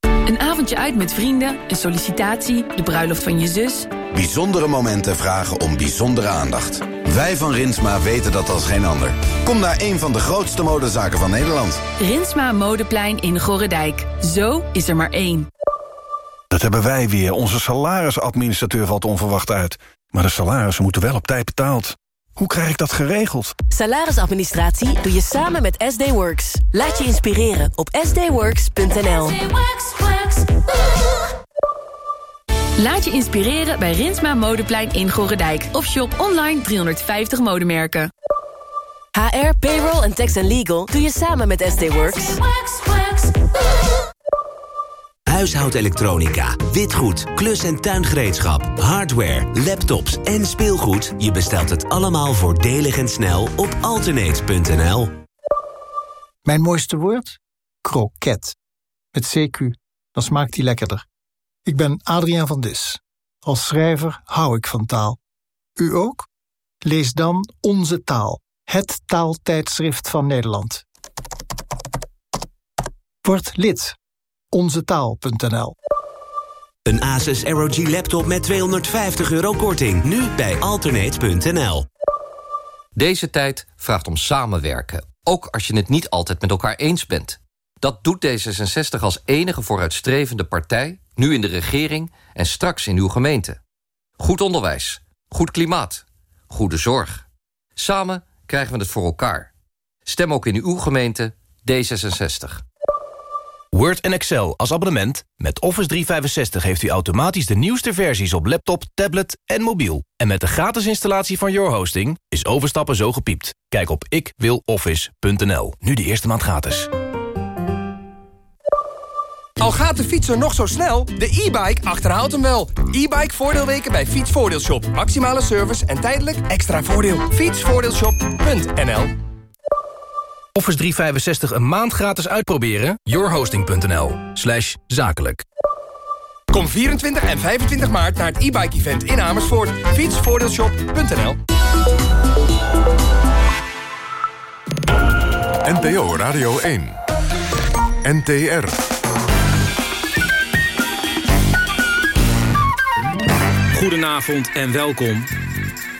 Een avondje uit met vrienden, een sollicitatie, de bruiloft van je zus. Bijzondere momenten vragen om bijzondere aandacht. Wij van Rinsma weten dat als geen ander. Kom naar een van de grootste modezaken van Nederland. Rinsma Modeplein in Gorredijk. Zo is er maar één. Dat hebben wij weer. Onze salarisadministrateur valt onverwacht uit. Maar de salarissen moeten wel op tijd betaald. Hoe krijg ik dat geregeld? Salarisadministratie doe je samen met SD Works. Laat je inspireren op sdworks.nl. Laat je inspireren bij Rinsma Modeplein in Gorredijk. Of shop online 350 modemerken. HR, payroll en tax and legal doe je samen met SD Works huishoudelektronica, witgoed, klus- en tuingereedschap, hardware, laptops en speelgoed. Je bestelt het allemaal voordelig en snel op alternate.nl. Mijn mooiste woord? Kroket. Met CQ. Dan smaakt die lekkerder. Ik ben Adriaan van Dis. Als schrijver hou ik van taal. U ook? Lees dan Onze Taal. Het taaltijdschrift van Nederland. Word lid onzetaal.nl. Een Asus ROG laptop met 250 euro korting. Nu bij alternate.nl. Deze tijd vraagt om samenwerken. Ook als je het niet altijd met elkaar eens bent. Dat doet D66 als enige vooruitstrevende partij... nu in de regering en straks in uw gemeente. Goed onderwijs, goed klimaat, goede zorg. Samen krijgen we het voor elkaar. Stem ook in uw gemeente D66. Word en Excel als abonnement. Met Office 365 heeft u automatisch de nieuwste versies op laptop, tablet en mobiel. En met de gratis installatie van Your Hosting is overstappen zo gepiept. Kijk op ikwiloffice.nl. Nu de eerste maand gratis. Al gaat de fietser nog zo snel, de e-bike achterhaalt hem wel. E-bike voordeelweken bij Fietsvoordeelshop. Maximale service en tijdelijk extra voordeel. Fietsvoordeelshop.nl Office 365 een maand gratis uitproberen? yourhosting.nl slash zakelijk. Kom 24 en 25 maart naar het e-bike event in Amersfoort. Fietsvoordeelshop.nl NPO Radio 1 NTR Goedenavond en welkom.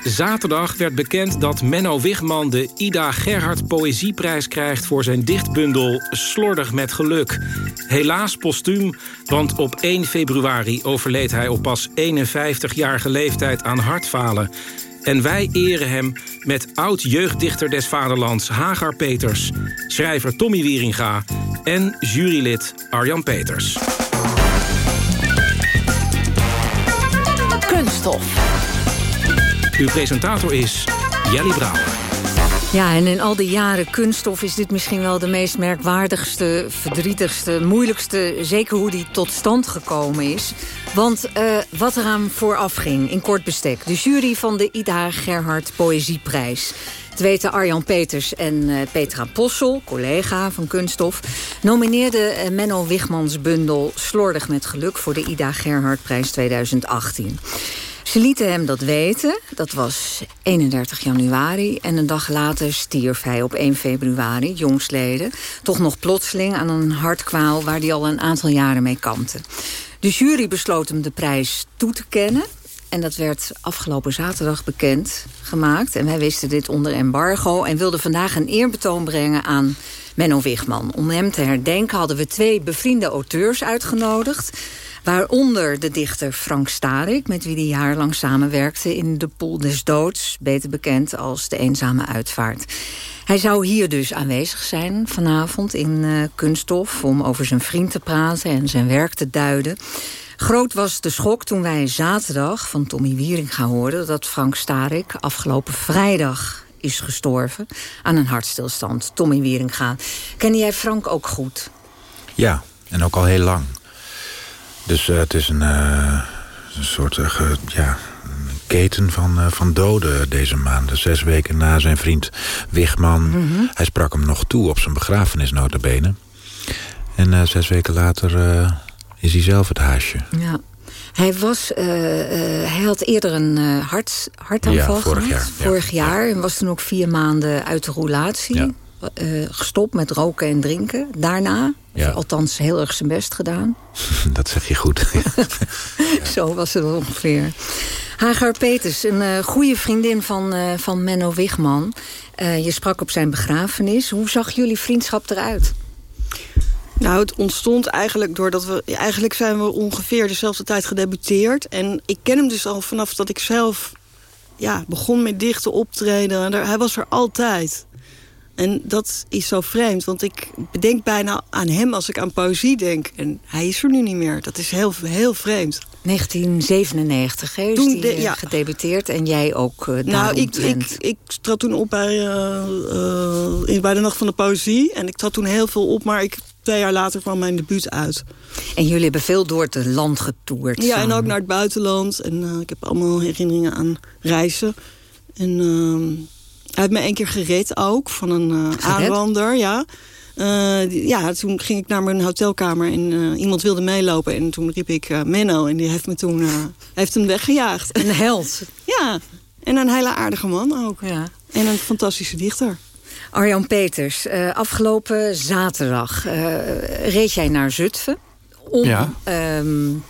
Zaterdag werd bekend dat Menno Wigman de Ida Gerhard Poëzieprijs krijgt... voor zijn dichtbundel Slordig met Geluk. Helaas postuum, want op 1 februari overleed hij op pas 51-jarige leeftijd aan hartfalen. En wij eren hem met oud-jeugddichter des vaderlands Hagar Peters... schrijver Tommy Wieringa en jurylid Arjan Peters. Kunststof. Uw presentator is Jelly Brouwer. Ja, en in al die jaren kunststof is dit misschien wel de meest merkwaardigste, verdrietigste, moeilijkste, zeker hoe die tot stand gekomen is. Want uh, wat eraan vooraf ging, in kort bestek, de jury van de Ida Gerhard Poëzieprijs. Het weten Arjan Peters en uh, Petra Possel, collega van Kunststof... nomineerde uh, Menno Wigmans bundel Slordig met Geluk... voor de Ida Gerhardprijs 2018. Ze lieten hem dat weten. Dat was 31 januari. En een dag later stierf hij op 1 februari, jongsleden. Toch nog plotseling aan een hartkwaal waar hij al een aantal jaren mee kampte. De jury besloot hem de prijs toe te kennen. En dat werd afgelopen zaterdag bekend gemaakt. En wij wisten dit onder embargo. En wilden vandaag een eerbetoon brengen aan Menno Wigman. Om hem te herdenken hadden we twee bevriende auteurs uitgenodigd. Waaronder de dichter Frank Starik, met wie hij jarenlang samenwerkte in De Poel des Doods, beter bekend als De Eenzame Uitvaart. Hij zou hier dus aanwezig zijn vanavond in uh, Kunststof... om over zijn vriend te praten en zijn werk te duiden. Groot was de schok toen wij zaterdag van Tommy Wieringa hoorden... dat Frank Starik afgelopen vrijdag is gestorven aan een hartstilstand. Tommy Wieringa. Ken jij Frank ook goed? Ja, en ook al heel lang. Dus uh, het is een, uh, een soort uh, ja, een keten van, van doden deze maand. Zes weken na zijn vriend Wigman. Mm -hmm. Hij sprak hem nog toe op zijn begrafenis notabene. En zes weken later is hij zelf het haasje. Ja. Hij, was, hij had eerder een hart, hartaanval ja, vorig gehad. jaar. Vorig ja. jaar. En was toen ook vier maanden uit de roulatie. Ja. Uh, gestopt met roken en drinken. Daarna, ja. althans heel erg zijn best gedaan. [LAUGHS] Dat zeg je goed. [LAUGHS] Zo was het ongeveer. Hagar Peters, een uh, goede vriendin van, uh, van Menno Wigman. je sprak op zijn begrafenis. Hoe zag jullie vriendschap eruit? Nou, het ontstond eigenlijk doordat we... Eigenlijk zijn we ongeveer dezelfde tijd gedebuteerd. En ik ken hem dus al vanaf dat ik zelf ja, begon met dichten optreden. Hij was er altijd. En dat is zo vreemd, want ik bedenk bijna aan hem als ik aan poëzie denk. En hij is er nu niet meer. Dat is heel, heel vreemd. 1997 hè, is Toen ja. gedebuteerd en jij ook uh, Nou, ik, ik, ik trad toen op bij, uh, uh, bij de Nacht van de Poëzie. En ik trad toen heel veel op, maar ik, twee jaar later kwam mijn debuut uit. En jullie hebben veel door het land getoerd Ja, en ook naar het buitenland. En ik heb allemaal herinneringen aan reizen. En... ehm, hij heeft me één keer gered ook, van een uh, aanrander, ja. Uh, ja, toen ging ik naar mijn hotelkamer en uh, iemand wilde meelopen. En toen riep ik Menno en die heeft me toen heeft hem weggejaagd. Een held. [LAUGHS] Ja, en een hele aardige man ook. Ja. En een fantastische dichter. Arjan Peters, afgelopen zaterdag reed jij naar Zutphen... om ja. um,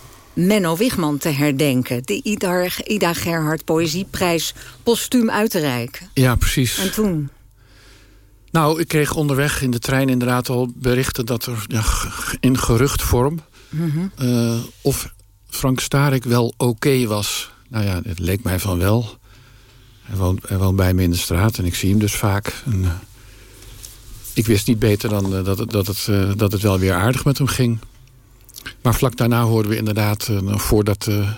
Menno Wigman te herdenken. De Ida, Ida Gerhard Poëzieprijs postuum uit te reiken. Ja, precies. En toen? Nou, ik kreeg onderweg in de trein inderdaad al berichten... dat er ja, in geruchtvorm... Mm -hmm. uh, of Frank Starik wel oké okay was. Nou ja, het leek mij van wel. Hij woont, hij woont bij me in de straat en ik zie hem dus vaak. En, uh, ik wist niet beter dan uh, dat, het, dat, het, dat het wel weer aardig met hem ging. Maar vlak daarna hoorden we inderdaad, uh, voordat uh,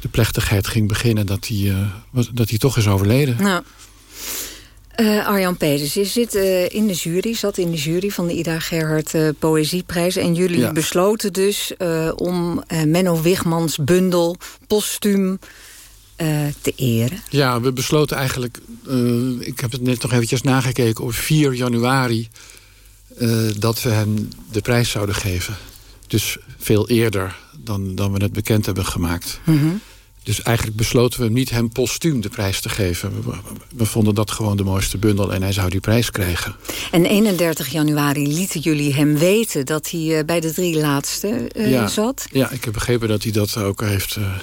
de plechtigheid ging beginnen... dat hij, uh, dat hij toch is overleden. Nou, Arjan Peters, je zit in de jury, zat in de jury van de Ida Gerhard Poëzieprijs... en jullie ja. besloten dus om Menno Wigmans bundel postuum te eren. Ja, we besloten eigenlijk... ik heb het net nog eventjes nagekeken... op 4 januari dat we hem de prijs zouden geven... Dus veel eerder dan, dan we het bekend hebben gemaakt. Mm -hmm. Dus eigenlijk besloten we niet hem postuum de prijs te geven. We, we, vonden dat gewoon de mooiste bundel en hij zou die prijs krijgen. En 31 januari lieten jullie hem weten dat hij uh, bij de drie laatste uh, ja, zat? Ja, ik heb begrepen dat hij dat ook heeft... Uh,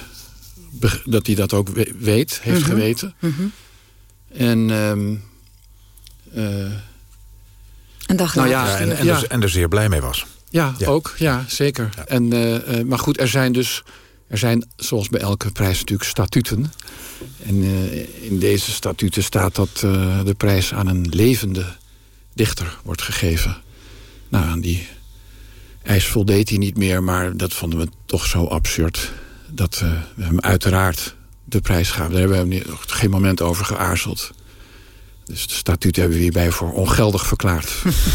dat hij dat ook we weet, heeft mm -hmm. geweten. Mm -hmm. En... Um, een dag nou later. Ja, en, en, ja. Er, en er zeer blij mee was. Ja, ja, ook. Ja, zeker. Ja. En, uh, maar goed, er zijn dus... Er zijn, zoals bij elke prijs natuurlijk, statuten. En uh, in deze statuten staat dat uh, de prijs aan een levende dichter wordt gegeven. Nou, aan die eis voldeed hij niet meer, maar dat vonden we toch zo absurd... dat we hem uiteraard de prijs gaven. Daar hebben we hem niet, geen moment over geaarzeld. Dus de statuut hebben we hierbij voor ongeldig verklaard.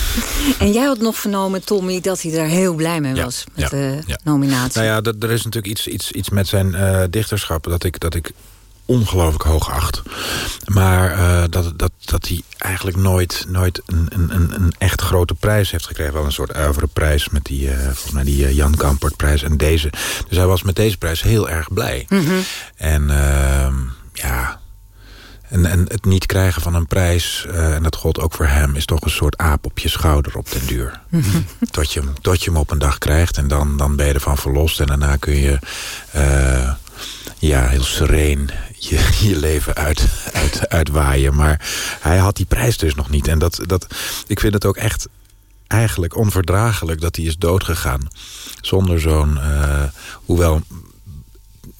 [LAUGHS] en jij had nog vernomen, Tommy, dat hij er heel blij mee was met de nominatie. Nou ja, er is natuurlijk iets, iets, iets met zijn uh, dichterschap dat ik, dat ik ongelooflijk hoog acht. Maar uh, dat, dat, dat hij eigenlijk nooit, nooit een, een, een echt grote prijs heeft gekregen. Wel een soort prijs met die, uh, volgens mij die uh, Jan Kampertprijs en deze. Dus hij was met deze prijs heel erg blij. Mm -hmm. En ehm, ja... En, en het niet krijgen van een prijs, en dat gold ook voor hem... is toch een soort aap op je schouder op den duur. Mhm. tot, je, tot je hem op een dag krijgt en dan, dan ben je ervan verlost. En daarna kun je ja, heel sereen je, je leven uit, uit, uitwaaien. Maar hij had die prijs dus nog niet. En dat, dat, ik vind het ook echt eigenlijk onverdraaglijk dat hij is doodgegaan. Zonder zo'n, uh, hoewel,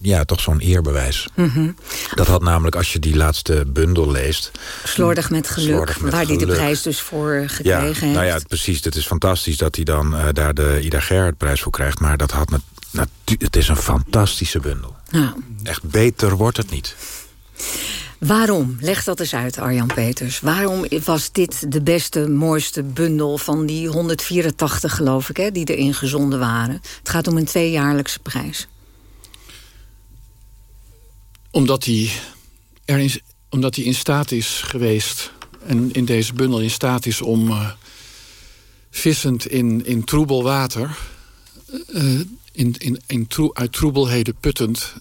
ja, toch zo'n eerbewijs. Mm -hmm. Dat had namelijk, als je die laatste bundel leest... Slordig met geluk, Slordig met waar hij de prijs dus voor gekregen ja, heeft. Nou ja, precies. Het is fantastisch dat hij dan uh, daar de Ida Gerhard prijs voor krijgt. Maar dat had net, het is een fantastische bundel. Ja. Echt beter wordt het niet. Waarom? Leg dat eens uit, Arjan Peters. Waarom was dit de beste, mooiste bundel van die 184, geloof ik, hè, die erin gezonden waren? Het gaat om een tweejaarlijkse prijs. Omdat hij, er in, omdat hij in staat is geweest, en in deze bundel in staat is om uh, vissend in, in troebel water... Uh, in, in, in troe, uit troebelheden puttend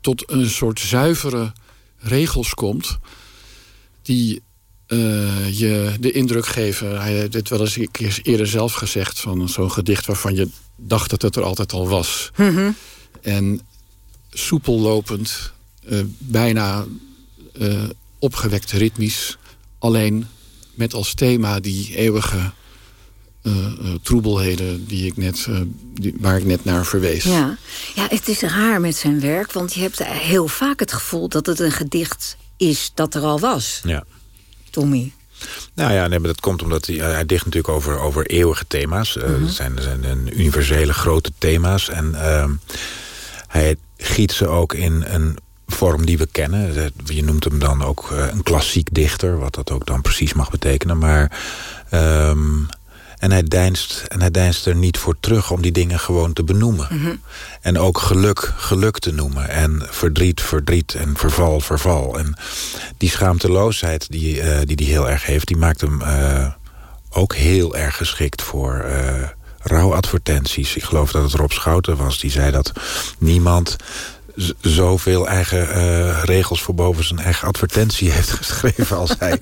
tot een soort zuivere regels komt... die uh, je de indruk geven... Hij heeft dit wel eens een keer eerder zelf gezegd... van zo'n gedicht waarvan je dacht dat het er altijd al was. Mm -hmm. En soepel lopend, bijna uh, opgewekt ritmisch... alleen met als thema die eeuwige uh, uh, troebelheden die ik net, uh, die, waar ik net naar verwees. Ja. ja, het is raar met zijn werk, want je hebt heel vaak het gevoel dat het een gedicht is dat er al was. Ja. Tommy. Nou ja, nee, maar dat komt omdat hij, hij dicht natuurlijk over, over eeuwige thema's. -hmm. Dat zijn, zijn universele grote thema's. En hij giet ze ook in een vorm die we kennen. Je noemt hem dan ook een klassiek dichter, wat dat ook dan precies mag betekenen. Maar... Um, En hij, deinst, en hij deinst er niet voor terug om die dingen gewoon te benoemen. Mm -hmm. En ook geluk, geluk te noemen. En verdriet, verdriet. En verval, verval. En die schaamteloosheid die hij uh, die, die heel erg heeft... die maakt hem uh, ook heel erg geschikt voor uh, rouwadvertenties. Ik geloof dat het Rob Schouten was. Die zei dat niemand zoveel eigen regels voor boven zijn eigen advertentie heeft [LAUGHS] geschreven als hij.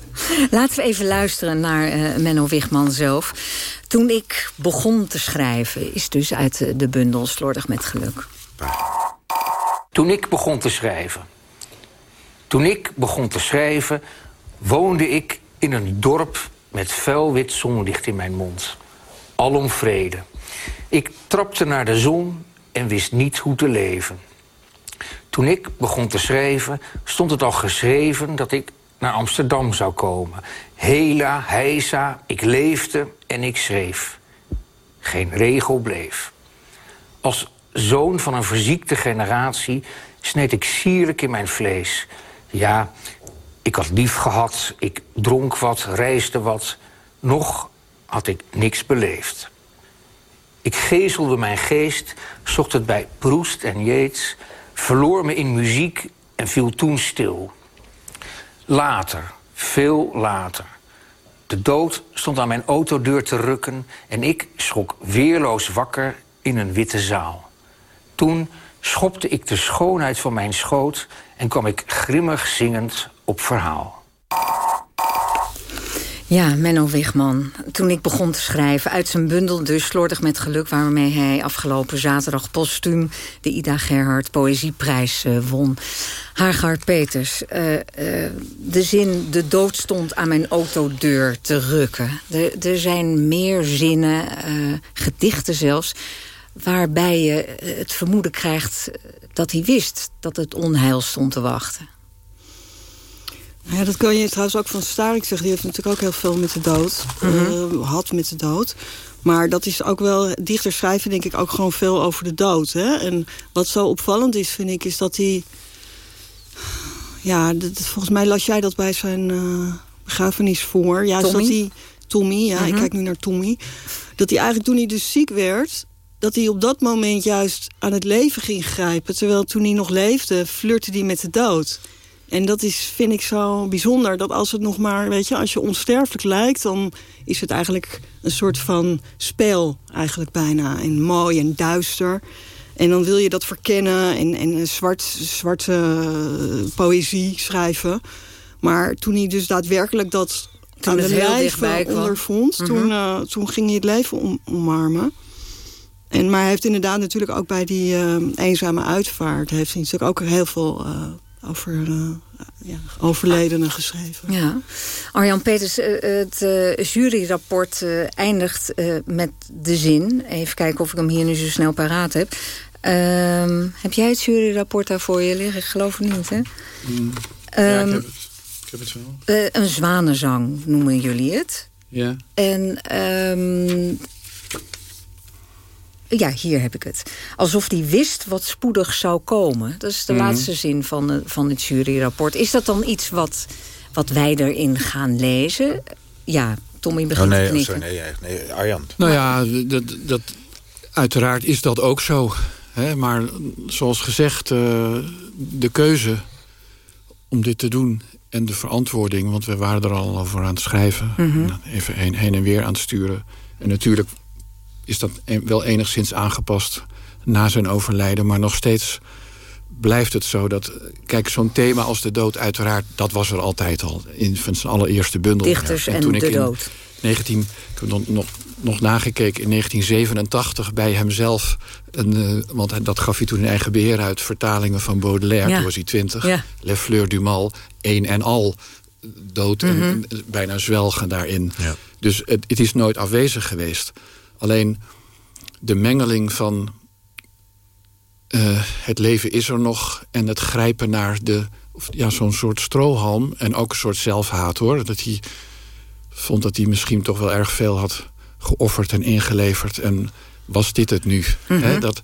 [LAUGHS] Laten we even luisteren naar uh, Menno Wigman zelf. Toen ik begon te schrijven, is dus uit de, de bundel Slordig met Geluk. Toen ik begon te schrijven. Toen ik begon te schrijven, woonde ik in een dorp met felwit zonlicht in mijn mond. Alom vrede. Ik trapte naar de zon en wist niet hoe te leven. Toen ik begon te schrijven, stond het al geschreven dat ik naar Amsterdam zou komen. Hela, heisa, ik leefde en ik schreef. Geen regel bleef. Als zoon van een verziekte generatie sneed ik sierlijk in mijn vlees. Ja, ik had lief gehad, ik dronk wat, reisde wat. Nog had ik niks beleefd. Ik gezelde mijn geest, zocht het bij Proest en Yeats... verloor me in muziek en viel toen stil... Later, veel later. De dood stond aan mijn autodeur te rukken... en ik schrok weerloos wakker in een witte zaal. Toen schopte ik de schoonheid van mijn schoot... en kwam ik grimmig zingend op verhaal. Ja, Menno Wigman. Toen ik begon te schrijven, uit zijn bundel dus Slordig met Geluk... waarmee hij afgelopen zaterdag postuum de Ida Gerhard Poëzieprijs uh, won. Hargaard Peters, uh, uh, de zin... de dood stond aan mijn autodeur te rukken. Er, er zijn meer zinnen, gedichten zelfs... waarbij je het vermoeden krijgt dat hij wist... dat het onheil stond te wachten. Ja, dat kan je trouwens ook van Starik zeggen. Die heeft natuurlijk ook heel veel met de dood. Mm -hmm. uh, had met de dood. Maar dat is ook wel... Dichters schrijven denk ik ook gewoon veel over de dood. Hè? En wat zo opvallend is, vind ik, is dat hij... ja, dat, volgens mij las jij dat bij zijn uh, begrafenis voor. Ja, Tommy? Dat hij, Tommy, ja, ik Mhm. kijk nu naar Tommy. Dat hij eigenlijk toen hij dus ziek werd... dat hij op dat moment juist aan het leven ging grijpen. Terwijl toen hij nog leefde, flirte hij met de dood. En dat is, vind ik zo bijzonder. Dat als het nog maar, weet je, als je onsterfelijk lijkt... dan is het eigenlijk een soort van spel, eigenlijk bijna. En mooi en duister. En dan wil je dat verkennen en, en zwart, zwarte eh, poëzie schrijven. Maar toen hij dus daadwerkelijk dat Toen aan het de lijf ondervond... Mhm. toen, eh, toen ging hij het leven om, omarmen. En, maar hij heeft inderdaad natuurlijk ook bij die eh, eenzame uitvaart... heeft hij natuurlijk ook heel veel over eh, ja, overledenen geschreven. Ja. Arjan Peters, eh, het eh, juryrapport eh, eindigt eh, met de zin... even kijken of ik hem hier nu zo snel paraat heb... Ehm, heb jij het juryrapport daar voor je liggen? Ik geloof het niet, hè? Ja, Ehm, ik, heb het, ik heb het wel. eh, een zwanenzang noemen jullie het. Ja. En ehm, ja, hier heb ik het. Alsof hij wist wat spoedig zou komen. Dat is de Mhm. laatste zin van, de, van het juryrapport. Is dat dan iets wat, wat wij erin gaan lezen? Ja, Tommy Oh begint te nee, oh, knikken. sorry, nee, nee, Arjan. Nou ja, dat, dat, uiteraard is dat ook zo. Hè? Maar zoals gezegd, eh, de keuze om dit te doen en de verantwoording... want we waren er al over aan het schrijven, Mhm. even heen, heen en weer aan het sturen. En natuurlijk is dat wel enigszins aangepast na zijn overlijden... maar nog steeds blijft het zo dat... Kijk, zo'n thema als de dood uiteraard, dat was er altijd al... in van zijn allereerste bundel. Dichters en toen ik de in dood. 19, ik heb nog, nog, nog nagekeken, in 1987 bij hemzelf... Een, eh, want hij- dat gaf hij toen in eigen beheer uit... vertalingen van Baudelaire, Ja. toen was hij 20. Ja. Le Fleur du Mal, één en al dood en Mhm. en bijna zwelgen daarin. Dus het, het is nooit afwezig geweest. Alleen de mengeling van eh, het leven is er nog... en het grijpen naar de, ja, zo'n soort strohalm... en ook een soort zelfhaat, hoor. Dat hij vond dat hij misschien toch wel erg veel had geofferd en ingeleverd. En was dit het nu? Mhm. Dat,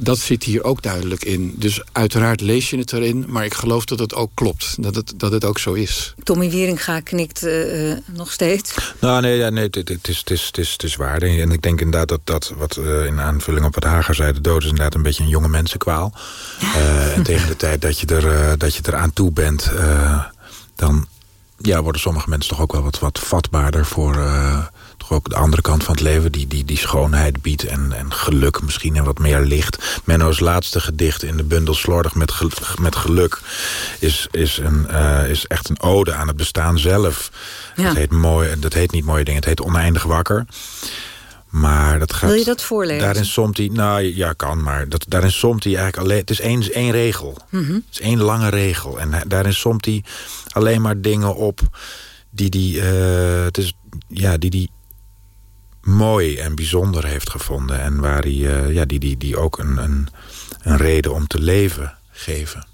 dat zit hier ook duidelijk in. Dus uiteraard lees je het erin, maar ik geloof dat het ook klopt. Dat het, dat het ook zo is. Tommy Wieringa knikt eh, eh, nog steeds. Nou, nee, ja, nee het, het, is, het, is, het, is, het is waar. En ik denk inderdaad dat dat, wat eh, in aanvulling op wat Hager zei... de dood is inderdaad een beetje een jonge mensenkwaal. Eh, en tegen de [LAUGHS] tijd dat je, er, dat je er aan toe bent... eh, dan ja, worden sommige mensen toch ook wel wat, wat vatbaarder... voor eh, ook de andere kant van het leven... die, die, die schoonheid biedt en, en geluk misschien en wat meer licht. Menno's laatste gedicht in de bundel Slordig met, gel- met geluk... is, is, een, eh, is echt een ode aan het bestaan zelf. Ja. Dat, heet mooi, dat heet niet mooie dingen, het heet oneindig wakker. Maar dat gaat... Wil je dat voorlezen? Daarin somt hij, nou ja, kan, maar dat, daarin somt hij eigenlijk alleen... Het is één, één regel. Mhm. Het is één lange regel. En daarin somt hij alleen maar dingen op die die, eh, het is, ja, die die mooi en bijzonder heeft gevonden. En waar hij, eh, ja, die, die, die ook een, een, een reden om te leven geven.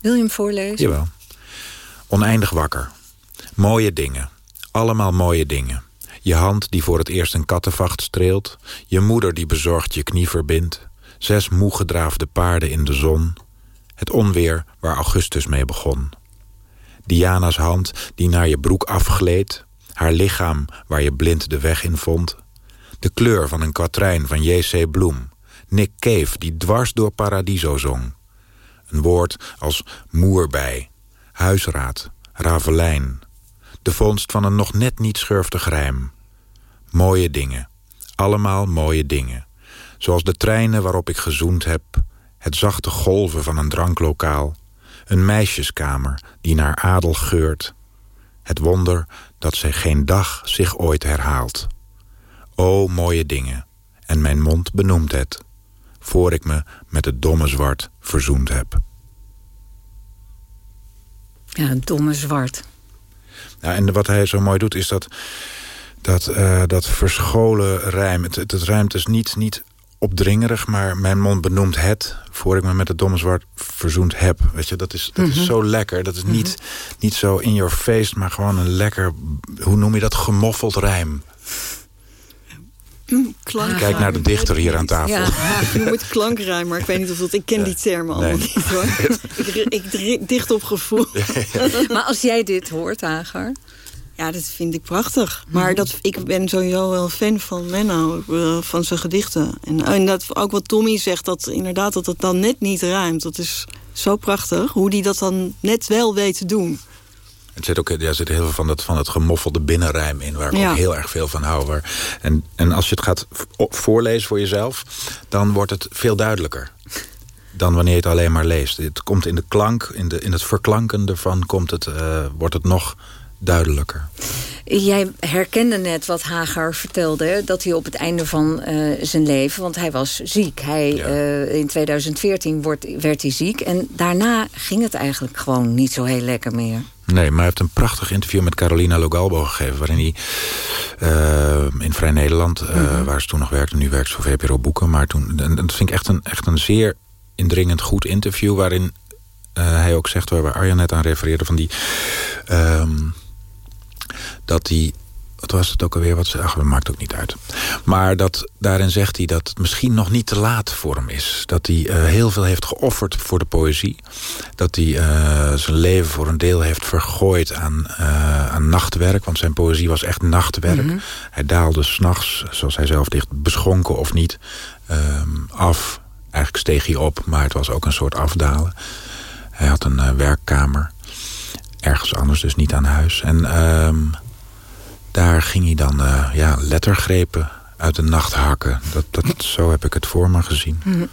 Wil je hem voorlezen? Jawel. Oneindig wakker. Mooie dingen. Allemaal mooie dingen. Je hand die voor het eerst een kattenvacht streelt. Je moeder die bezorgd je knie verbindt. Zes moe gedraafde paarden in de zon. Het onweer waar Augustus mee begon. Diana's hand die naar je broek afgleed. Haar lichaam waar je blind de weg in vond. De kleur van een kwatrijn van J.C. Bloem. Nick Cave die dwars door Paradiso zong. Een woord als moerbij, huisraad, ravelijn. De vondst van een nog net niet schurftig rijm. Mooie dingen. Allemaal mooie dingen. Zoals de treinen waarop ik gezoend heb. Het zachte golven van een dranklokaal. Een meisjeskamer die naar adel geurt. Het wonder dat zij geen dag zich ooit herhaalt. O mooie dingen. En mijn mond benoemt het. Voor ik me met het domme zwart verzoend heb. Ja, een domme zwart. Ja, en wat hij zo mooi doet is dat, dat, eh, dat verscholen rijm. Het, het, het rijmt dus niet, niet opdringerig, maar mijn mond benoemt het... voor ik me met het domme zwart verzoend heb. Weet je, dat is, dat Mhm. is zo lekker. Dat is niet, niet zo in your face, maar gewoon een lekker... hoe noem je dat? Gemoffeld rijm. Mm. Kijk naar de dichter hier aan tafel. Ja, ik noem het klankrijmer. maar ik weet niet of dat... Ik ken die termen allemaal Nee. niet, hoor. [LAUGHS] ik, ik dicht op gevoel. [LAUGHS] Maar als jij dit hoort, Hagar... Ja, dat vind ik prachtig. Maar dat, ik ben sowieso wel fan van Menno, eh, van zijn gedichten. En, en dat, ook wat Tommy zegt, dat inderdaad dat het dan net niet ruimt. Dat is zo prachtig, hoe die dat dan net wel weet te doen. Het zit ook ja, er zit heel veel van, dat, van het gemoffelde binnenrijm in... waar ik Ja. ook heel erg veel van hou. Waar, en, en als je het gaat voorlezen voor jezelf... dan wordt het veel duidelijker dan wanneer je het alleen maar leest. Het komt in de klank, in, de, in het verklanken ervan... Komt het, eh, wordt het nog duidelijker. Jij herkende net wat Hagar vertelde... dat hij op het einde van eh, zijn leven... want hij was ziek. Hij, eh, in 2014 wordt, werd hij ziek. En daarna ging het eigenlijk gewoon niet zo heel lekker meer. Nee, maar hij heeft een prachtig interview met Carolina Logalbo gegeven... waarin hij eh, in Vrij Nederland, Mhm. waar ze toen nog werkte... nu werkt ze voor VPRO Boeken, maar toen... En dat vind ik echt een, echt een zeer indringend goed interview... waarin hij ook zegt, waar Arjan net aan refereerde... van die, ehm, dat hij... Wat was het ook alweer? Wat ze, ach, dat maakt ook niet uit. Maar dat, daarin zegt hij dat het misschien nog niet te laat voor hem is. Dat hij eh, heel veel heeft geofferd voor de poëzie. Dat hij eh, zijn leven voor een deel heeft vergooid aan, eh, aan nachtwerk. Want zijn poëzie was echt nachtwerk. Mhm. Hij daalde s'nachts, zoals hij zelf dicht, beschonken of niet, ehm, af. Eigenlijk steeg hij op, maar het was ook een soort afdalen. Hij had een werkkamer. Ergens anders, dus niet aan huis. En ehm, daar ging hij dan eh, ja, lettergrepen uit de nacht hakken. Dat, dat, zo heb ik het voor me gezien. Mhm.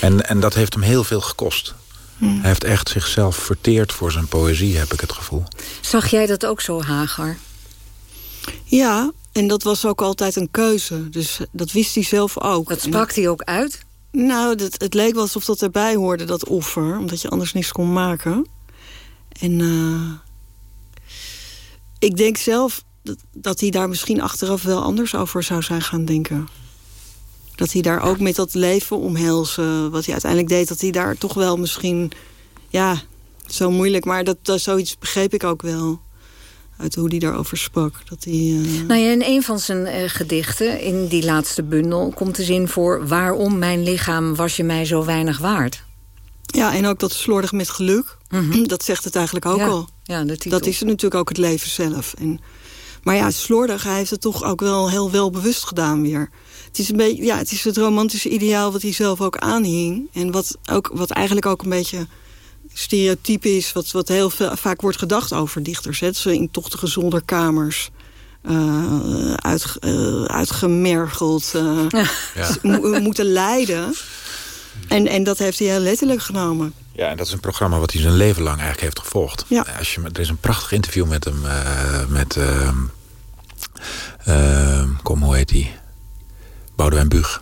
En, en dat heeft hem heel veel gekost. Hij heeft echt zichzelf verteerd voor zijn poëzie, heb ik het gevoel. Zag jij dat ook zo, Hagar? Ja, en dat was ook altijd een keuze. Dus dat wist hij zelf ook. Dat sprak hij ook uit? Nou, dat, het leek wel alsof dat erbij hoorde, dat offer. Omdat je anders niks kon maken. En eh, ik denk zelf dat, hij daar misschien achteraf wel anders over zou zijn gaan denken. Dat hij daar ook met dat leven omhelzen, wat hij uiteindelijk deed... dat hij daar toch wel misschien... Ja, zo moeilijk, maar dat, dat zoiets begreep ik ook wel. Uit hoe hij daarover sprak. Dat hij, eh, Nou ja, in een van zijn eh, gedichten, in die laatste bundel... komt de zin voor... waarom mijn lichaam was je mij zo weinig waard? Ja, en ook dat slordig met geluk. [CLEARS THROAT] Dat zegt het eigenlijk ook Mhm. Ja, al. ja, dat is natuurlijk ook het leven zelf. En, maar ja, slordig, hij heeft het toch ook wel heel wel bewust gedaan weer. Het is, een beetje, ja, het is het romantische ideaal wat hij zelf ook aanhing. En wat, ook, wat eigenlijk ook een beetje stereotype is... wat, wat heel veel, vaak wordt gedacht over dichters. Hè. Ze in tochtige zolderkamers... eh, uit, eh, uitgemergeld eh, Ja. [LAUGHS] moeten lijden. En, en dat heeft hij heel letterlijk genomen. Ja, en dat is een programma wat hij zijn leven lang eigenlijk heeft gevolgd. Ja. Als je, er is een prachtig interview met hem, eh, met, ehm, ehm, kom, hoe heet hij? Boudewijn Buug.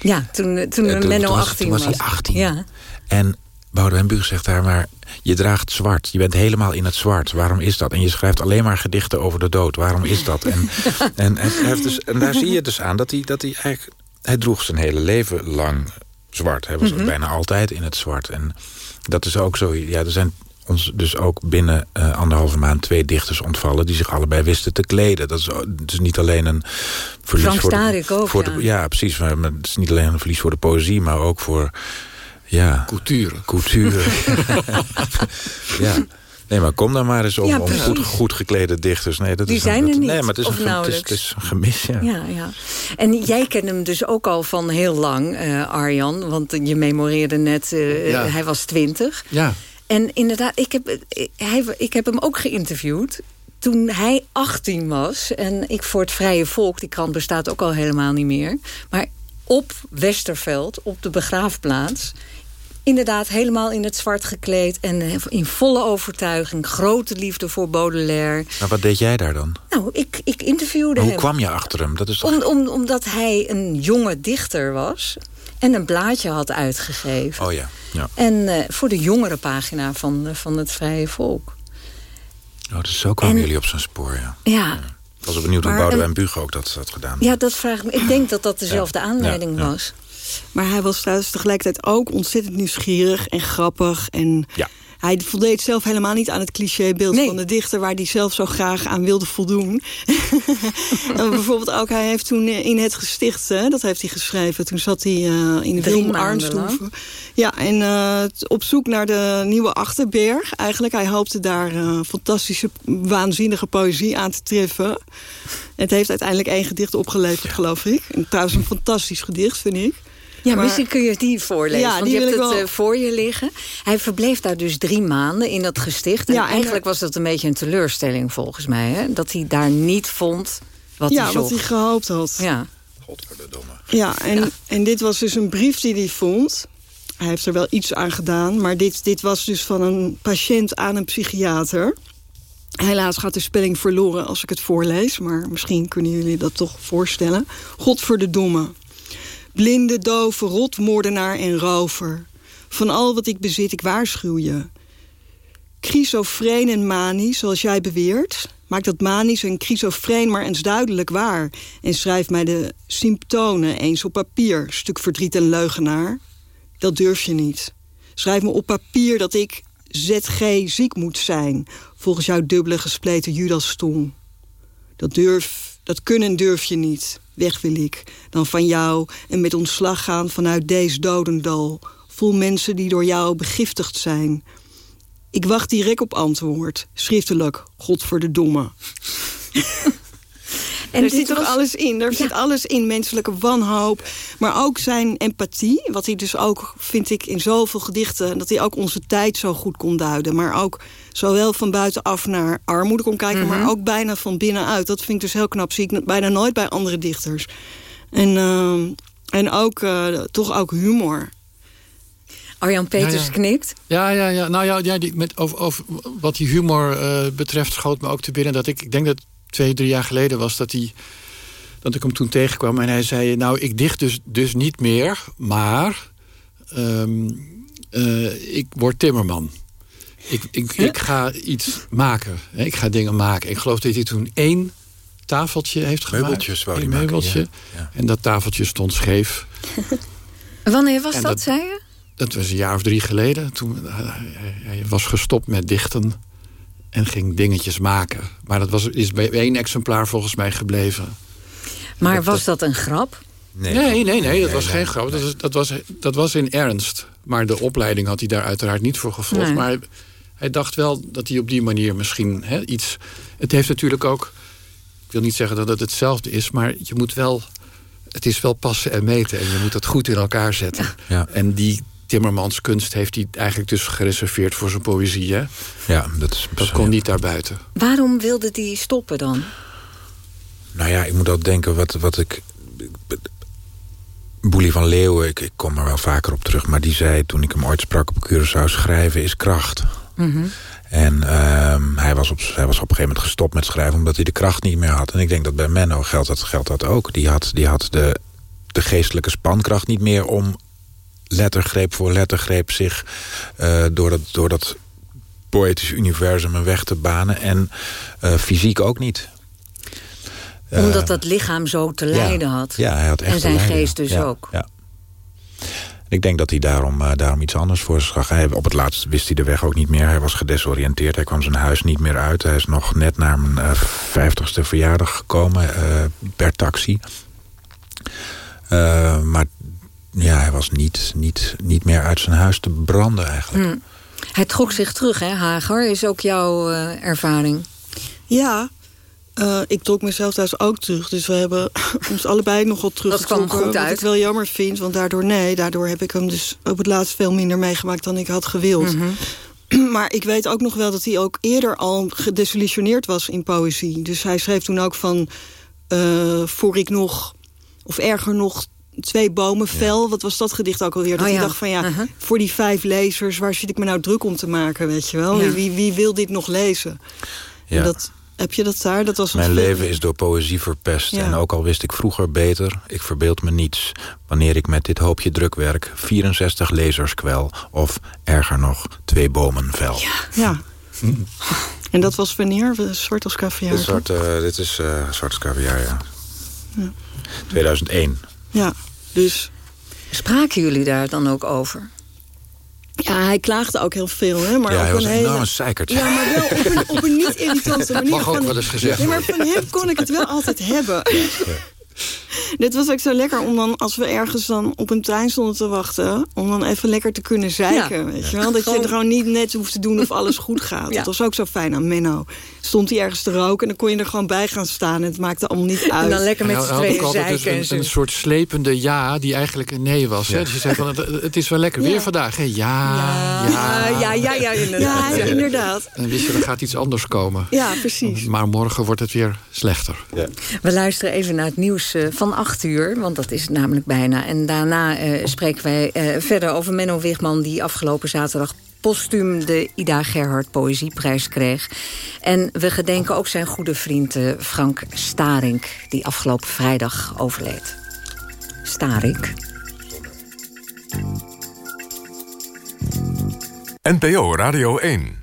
Ja, toen, eh, toen Eh, toen- Menno toen was- 18 toen was hij 18. Ja. En Boudewijn Buug zegt daar maar... je draagt zwart, je bent helemaal in het zwart. Waarom is dat? En je schrijft alleen maar gedichten over de dood. Waarom is dat? En, [LAUGHS] en, dus, en daar zie je dus aan dat hij, dat hij eigenlijk... hij droeg zijn hele leven lang zwart. Hij was Mhm. bijna altijd in het zwart. En dat is ook zo... Ja, er zijn ons dus ook binnen eh, anderhalve maand twee dichters ontvallen... die zich allebei wisten te kleden. Dat is, het is niet alleen een verlies Frank voor de, Starik ook, voor ja. de, ja, precies. Maar het is niet alleen een verlies voor de poëzie... maar ook voor... Ja. Couture. Couture. [LAUGHS] ja. Nee, maar kom dan maar eens om, Ja, om goed, goed geklede dichters. Nee, dat Die is zijn een, er niet, Nee, maar het is, of een, het is, het nauwelijks. is een gemis, ja. Ja, ja. En jij kent hem dus ook al van heel lang, eh, Arjan. Want je memoreerde net, eh, Ja. hij was twintig. Ja. En inderdaad, ik heb, eh, hij, ik heb hem ook geïnterviewd toen hij 18 was. En ik voor het Vrije Volk, die krant bestaat ook al helemaal niet meer. Maar op Westerveld, op de begraafplaats... inderdaad helemaal in het zwart gekleed... en eh, in volle overtuiging, grote liefde voor Baudelaire. Maar wat deed jij daar dan? Nou, ik, ik interviewde Hoe hem. kwam je achter hem? Dat is toch... Om, om, omdat hij een jonge dichter was en een blaadje had uitgegeven. Oh ja. ja. En eh, voor de jongere pagina van, eh, van het Vrije Volk. Oh, dus zo kwamen En- jullie op zijn spoor, ja. Ja, Ik was benieuwd hoe Maar Boudewijn Buug ook dat had gedaan. ja dat vraag ik me. Ik denk dat dat dezelfde Ja, aanleiding ja, ja. was. Maar hij was trouwens tegelijkertijd ook ontzettend nieuwsgierig en grappig. En Ja. hij voldeed zelf helemaal niet aan het clichébeeld van de dichter... waar hij zelf zo graag aan wilde voldoen. [LAUGHS] en bijvoorbeeld ook, hij heeft toen in het gesticht, hè, dat heeft hij geschreven... toen zat hij uh, in de Wilm Arnstoeven. Ja, en uh, op zoek naar de nieuwe Achterberg. Eigenlijk, hij hoopte daar uh, fantastische, waanzinnige poëzie aan te treffen. Het heeft uiteindelijk één gedicht opgeleverd, geloof ik. En trouwens een fantastisch gedicht, vind ik. Ja, maar, misschien kun je die voorlezen, ja, want je hebt het wel... voor je liggen. Hij verbleef daar dus drie maanden in dat gesticht. En ja, eigenlijk was dat een beetje een teleurstelling volgens mij. Hè? Dat hij daar niet vond wat ja, hij zocht. wat hij gehoopt had. Ja. Godverdomme. Ja, en, ja. en dit was dus een brief die hij vond. Hij heeft er wel iets aan gedaan. Maar dit, dit was dus van een patiënt aan een psychiater. Helaas gaat de spelling verloren als ik het voorlees. Maar misschien kunnen jullie dat toch voorstellen. God voor de domme. Blinde, dove, rotmoordenaar en rover. Van al wat ik bezit, ik waarschuw je. Chrysofreen en manie, zoals jij beweert... maak dat manisch en chrysofreen maar eens duidelijk waar... en schrijf mij de symptomen eens op papier, stuk verdriet en leugenaar. Dat durf je niet. Schrijf me op papier dat ik ZG ziek moet zijn... volgens jouw dubbele gespleten Judastong. Dat durf, dat kunnen durf je niet weg wil ik, dan van jou en met ontslag gaan vanuit deze dodendal, vol mensen die door jou begiftigd zijn. Ik wacht direct op antwoord, schriftelijk, God voor de domme. [LAUGHS] En er zit toch alles in. Er zit alles in, menselijke wanhoop. Maar ook zijn empathie. Wat hij dus ook, vind ik, in zoveel gedichten... dat hij ook onze tijd zo goed kon duiden. Maar ook zowel van buitenaf naar armoede kon kijken... maar Mhm. ook bijna van binnenuit. Dat vind ik dus heel knap. Zie ik bijna nooit bij andere dichters. En, eh, en ook, eh, toch ook humor. Arjan Peters Ja, ja. knikt. Ja, ja, ja. Nou ja, ja die, met, over, over wat die humor eh, betreft schoot me ook te binnen dat ik, ik denk dat het twee, drie jaar geleden was dat hij dat ik hem toen tegenkwam en hij zei: Nou, ik dicht dus, dus niet meer, maar ehm, eh, ik word timmerman. Ik, ik, ik ga iets maken. hè, Ik ga dingen maken. Ik geloof dat hij toen één tafeltje heeft gemaakt. Meubeltjes wou Eén hij maken, meubeltje. ja, En dat tafeltje stond scheef. [LAUGHS] Wanneer was dat, dat- zei je? Dat was een jaar of drie geleden. Toen eh, hij, was gestopt met dichten en ging dingetjes maken. Maar dat was, is bij één exemplaar volgens mij gebleven. Maar was dat een grap? Nee, nee, nee, dat nee, was nee, geen grap. Dat, was, dat, was, dat was in ernst. Maar de opleiding had hij daar uiteraard niet voor gevolgd. Nee. Maar hij, hij dacht wel dat hij op die manier misschien hè, iets... Het heeft natuurlijk ook... Ik wil niet zeggen dat het hetzelfde is, maar je moet wel... Het is wel passen en meten en je moet dat goed in elkaar zetten. Ja. En die Timmermanskunst heeft hij eigenlijk dus gereserveerd voor zijn poëzie. Hè? Ja, dat, is, dat kon niet daarbuiten. Waarom wilde die stoppen dan? Nou ja, ik moet ook denken wat, wat ik... Boelie van Leeuwen, ik, ik kom er wel vaker op terug... maar die zei toen ik hem ooit sprak op Curaçao... schrijven is kracht. Mhm. En ehm, hij, was op, hij was op een gegeven moment gestopt met schrijven... omdat hij de kracht niet meer had. En ik denk dat bij Menno geldt dat, geldt dat ook. Die had, die had de, de geestelijke spankracht niet meer... om lettergreep voor lettergreep zich eh, door, dat, door dat poëtisch universum een weg te banen. En eh, fysiek ook niet. Omdat dat lichaam zo te lijden had. Ja, hij had echt en zijn geest dus Ja, ook. Ja. Ik denk dat hij daarom, eh, daarom iets anders voor zich zag. Hij, op het laatst wist hij de weg ook niet meer. Hij was gedesoriënteerd. Hij kwam zijn huis niet meer uit. Hij is nog net naar mijn eh, vijftigste verjaardag gekomen eh, per taxi. Eh, maar ja, hij was niet, niet, niet meer uit zijn huis te branden eigenlijk. Hm. Hij trok zich terug, hè, Hager? Is ook jouw eh, ervaring? Ja, eh, ik trok mezelf thuis ook terug. Dus we hebben [LAUGHS] ons allebei nogal teruggetrokken. kwam goed Wat uit. ik wel jammer vind, want daardoor nee. Daardoor heb ik hem dus op het laatst veel minder meegemaakt dan ik had gewild. Mhm. [CLEARS THROAT] Maar ik weet ook nog wel dat hij ook eerder al gedesillusioneerd was in poëzie. Dus hij schreef toen ook van... eh, voor ik nog, of erger nog, twee bomen fel. Wat was dat gedicht ook alweer? Dat Oh dacht van ja, Uh-huh. voor die vijf lezers... waar zit ik me nou druk om te maken, weet je wel? Ja. Wie, wie wil dit nog lezen? Ja. En dat, heb je dat daar? Dat was Mijn leven is door poëzie verpest. Ja. En ook al wist ik vroeger beter, ik verbeeld me niets... wanneer ik met dit hoopje drukwerk 64 lezers kwel... of erger nog, twee bomen vel. Ja. [LAUGHS] En dat was wanneer? Zwart als caviar? Dit is, zwart, eh, dit is eh, zwart als caviar, ja. 2001. Ja, dus... Spraken jullie daar dan ook over? Ja, hij klaagde ook heel veel, hè? Maar Ja, op hij was een enorme zeikert. Ja, maar wel op een, op een niet-irritante [LAUGHS] manier. Mag ook Van- wel eens gezegd Nee, maar van hem kon ik het wel altijd hebben. [LAUGHS] Dit was ook zo lekker om dan, als we ergens dan op een trein stonden te wachten... om dan even lekker te kunnen zeiken, Ja. weet je wel? Dat je het gewoon niet net hoeft te doen of alles goed gaat. Ja. Dat was ook zo fijn aan Menno. Stond hij ergens te roken en dan kon je er gewoon bij gaan staan... en het maakte allemaal niet uit. En dan lekker met z'n tweeën altijd dus zeiken en een, zo. een soort slepende ja die eigenlijk een nee was. Hè? Dus je zei van, het, het is wel lekker weer vandaag. Hè? Ja, ja, Ja, ja, ja, ja, inderdaad. Ja, inderdaad. En wist je, er gaat iets anders komen. Ja, precies. Maar morgen wordt het weer slechter. We luisteren even naar het nieuws eh, van 8 uur, want dat is het namelijk bijna. En daarna eh, spreken wij eh, verder over Menno Wigman... die afgelopen zaterdag postuum de Ida Gerhard Poëzieprijs kreeg. En we gedenken ook zijn goede vriend eh, Frank Starink... die afgelopen vrijdag overleed. Starink. NPO Radio 1.